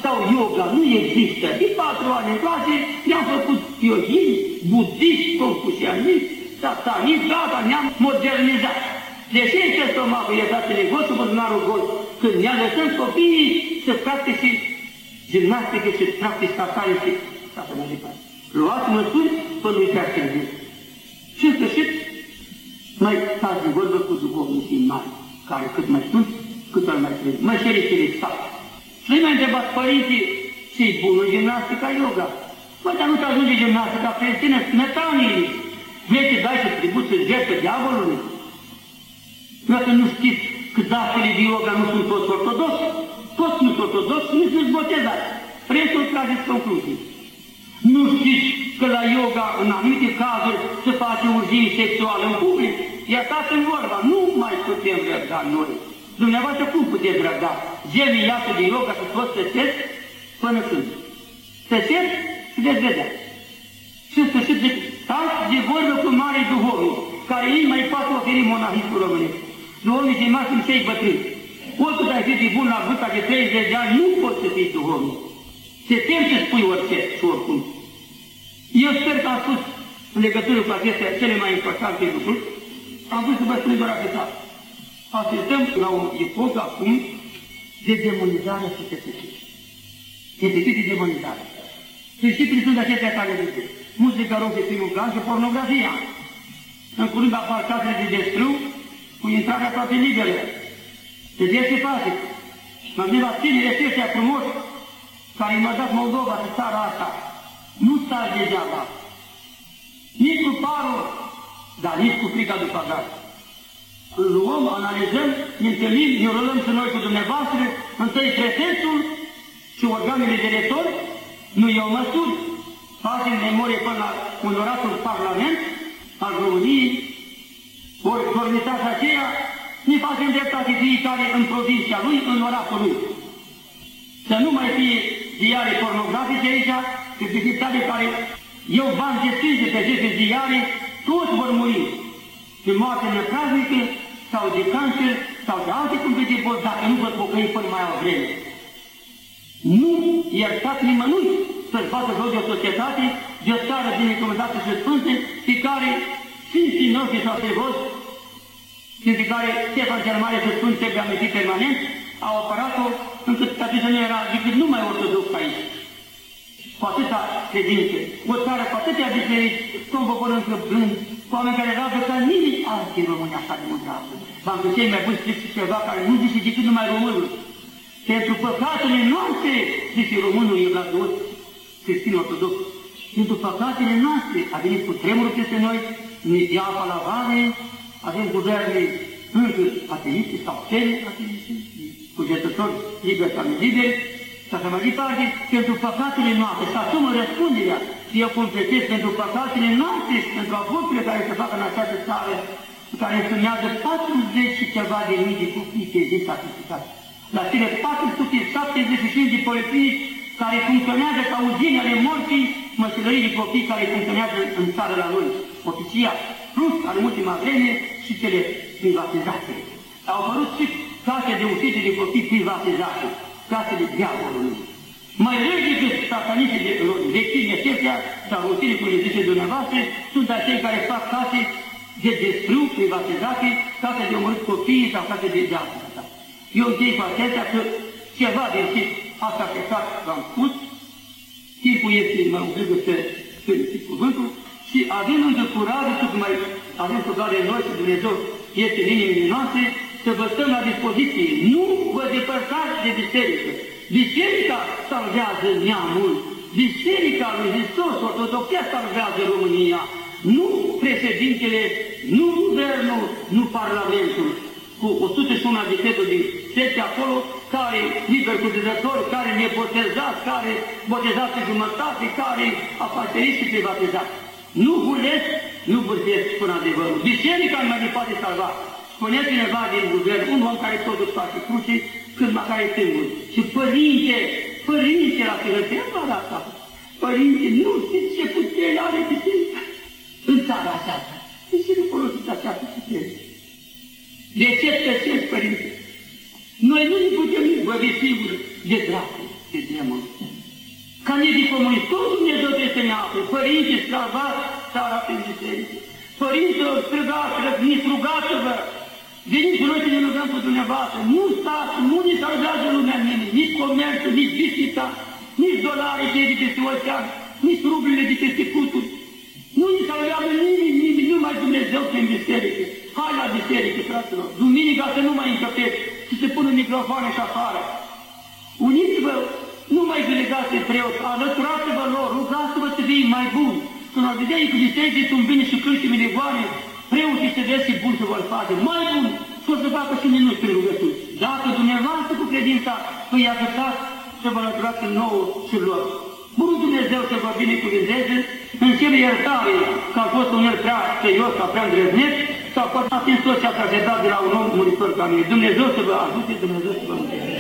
sau yoga, nu există. De patru ani în clase ne-am făcut yogini, budiști, confucianiști, sataniști, gata, ne-am modernizat. De ce este stomacul, iertați-le, gostul buzunarul gol, când ne lăsăm copiii să practice gimnastică și practici satanice, ca să mai departe. Luați măsuri până uitați în Și în sfârșit, noi stați de vorbă cu duhovnicii mari, care cât mai sunt, cât mai trebuie. Mășericile stau. Și nu mai întrebat părinții, ce-i bună gimnastica yoga? Păi, dar nu te ajunge gimnastica creștină, smetanii. Vrei să dai și tribuți în jertfă diavolului? Dacă nu știți că datele de yoga nu sunt toți ortodoxi, toți nu sunt ortodoxi, nu sunt botezați. Restul trageți concluzii. Nu știți că la yoga, în anumite cazuri, se face urgire sexuală în public? Iertați în vorba, nu mai putem răbda noi. Dumneavoastră cum puteți răbda? Gemii iasă de yoga să toți tăceți până când? Tăceți și veți vedea. Și în sfârșit, de, stați de vorbă cu mare duhovnic, care ei mai poate oferi monahismul românesc. Duhovnic de maxim cei bătrâni. Oricât ai fi de bun la vârsta de 30 de ani, nu poți să fii duhovnic. Se tem să spui orice și oricum. Eu sper că am spus în legătură cu acestea cele mai importante lucruri, am vrut să vă spun doar atâta. Asistăm la o epocă acum de demonizare a societății. Este de demonizare. Principiile sunt acestea care zice. Muzica rog de primul plan și pornografia. În curând apar casele de destrâu cu intrarea toate libere. De ce se face? Mă gândesc la tinerii aceștia frumos care mi-a dat Moldova și țara asta, nu stai degeaba. Nici cu parul, dar nici cu frica după gaz. Îl luăm, analizăm, ne întâlnim, ne rulăm și noi cu dumneavoastră, întâi prezentul și organele de retor, nu iau măsuri, facem memorie până la onoratul Parlament al României, ori dormitați aceea, ne facem dreptate fiecare în provincia lui, în orașul lui. Să nu mai fie ziare pornografice aici, publicitate care eu bani de sânge pe aceste ziare, toți vor muri. De moarte năpraznică, sau de cancer, sau de alte cumpe de boli, dacă nu vă pocăi până mai au vreme. Nu iertați nimănui să-și facă joc de o societate, de o țară binecuvântată și sfântă, pe care Sfinții noștri s-au trecut, pe care Ștefan cel Mare să spun trebuie amintit permanent, au apărat-o încât nu era decât numai ortodox aici. Cu atâta credință, o țară cu atâtea biserici, cu un popor încă blând, cu oameni care rabdă ca nimeni alții în România așa de mâncați. V-am că cei mai buni strict ceva care nu zice decât numai românul. Pentru păcatele noastre, zice românul e la tot, creștin ortodox. Pentru păcatele noastre a venit cu tremurul peste noi, ne ia apa la vale, avem guverne încă ateiste sau cele ateiste, cugetători liberi sau neliberi, și așa mai departe, pentru păcatele noastre, să asumă răspunderea și eu completez pentru păcatele noastre și pentru avorturile care se fac în această țară, care însumează 40 și ceva de mii de copii pe zi sacrificați. La cele 475 de poliții care funcționează ca uzine ale morții, măsurării de copii care funcționează în țară la noi, oficial, plus, în ultima vreme, și cele privatizate. Au apărut și case de ucide de copii privatizate, casele diavolului. Mai răi decât sataniștii de vectime acestea, sau rutine, cum le zice dumneavoastră, sunt acei care fac case de destrâu, privatizate, case de omorât copii sau case de diavol. Eu închei cu acestea că ceva din tip asta pe fac, v-am spus, timpul este, mă obligă să felicit cuvântul, și avem încă curajul, cât mai avem curajul în noi și Dumnezeu este în inimile noastre, să vă stăm la dispoziție. Nu vă depărtați de biserică. Biserica salvează neamul. Biserica lui Hristos, Ortodoxia salvează România. Nu președintele, nu guvernul, nu parlamentul. cu 101 de feturi din secție acolo, care liber cutezători, care nepotezați, care botezați pe jumătate, care aparteriți și privatizați. Nu hulesc, nu vârtesc până adevărul. Biserica nu mai poate salva. Spunea cineva din guvern, un om care totuși face cruce, când măcar e singur. Și părinte, părinte la tine, la asta. Părinte, nu știți ce putere are biserica în țara aceasta. De ce nu folosiți această putere? De ce tăceți, părinte? Noi nu ne putem izbăvi singuri de dracu, de demon. Ca ne de comunist, tot Dumnezeu trebuie să ne apre. Părinte, salvați țara prin biserică. Părinților, strigați, răbniți, rugați-vă. Veniți noi să ne rugăm pe dumneavoastră. Nu stați, nu ne salvează lumea nimeni, nici comerțul, nici visita, nici dolari de peste ocean, nici rublurile de peste cuturi. Nu ne salvează nimeni, nimeni, numai Dumnezeu prin biserică. Hai la biserică, fraților. Duminica să nu mai încăpeți, să se pună microfoane și afară. Uniți-vă, nu mai delegați de preot, alăturați-vă lor, rugați-vă să fie mai buni. Când al vedea cu biserică sunt bine și câști milioane, preoții se vezi și bun să vor face, mai bun, și o să facă și minuni prin rugături. Dacă dumneavoastră cu credința îi ajutați să vă alăturați în nouă și lor. Bunul Dumnezeu să vă binecuvânteze, în cele iertare că a fost un el prea serios sau prea îndrăzneț, sau poate a fost tot ce a de la un om muritor ca mine. Dumnezeu să vă ajute, Dumnezeu să vă mântuie.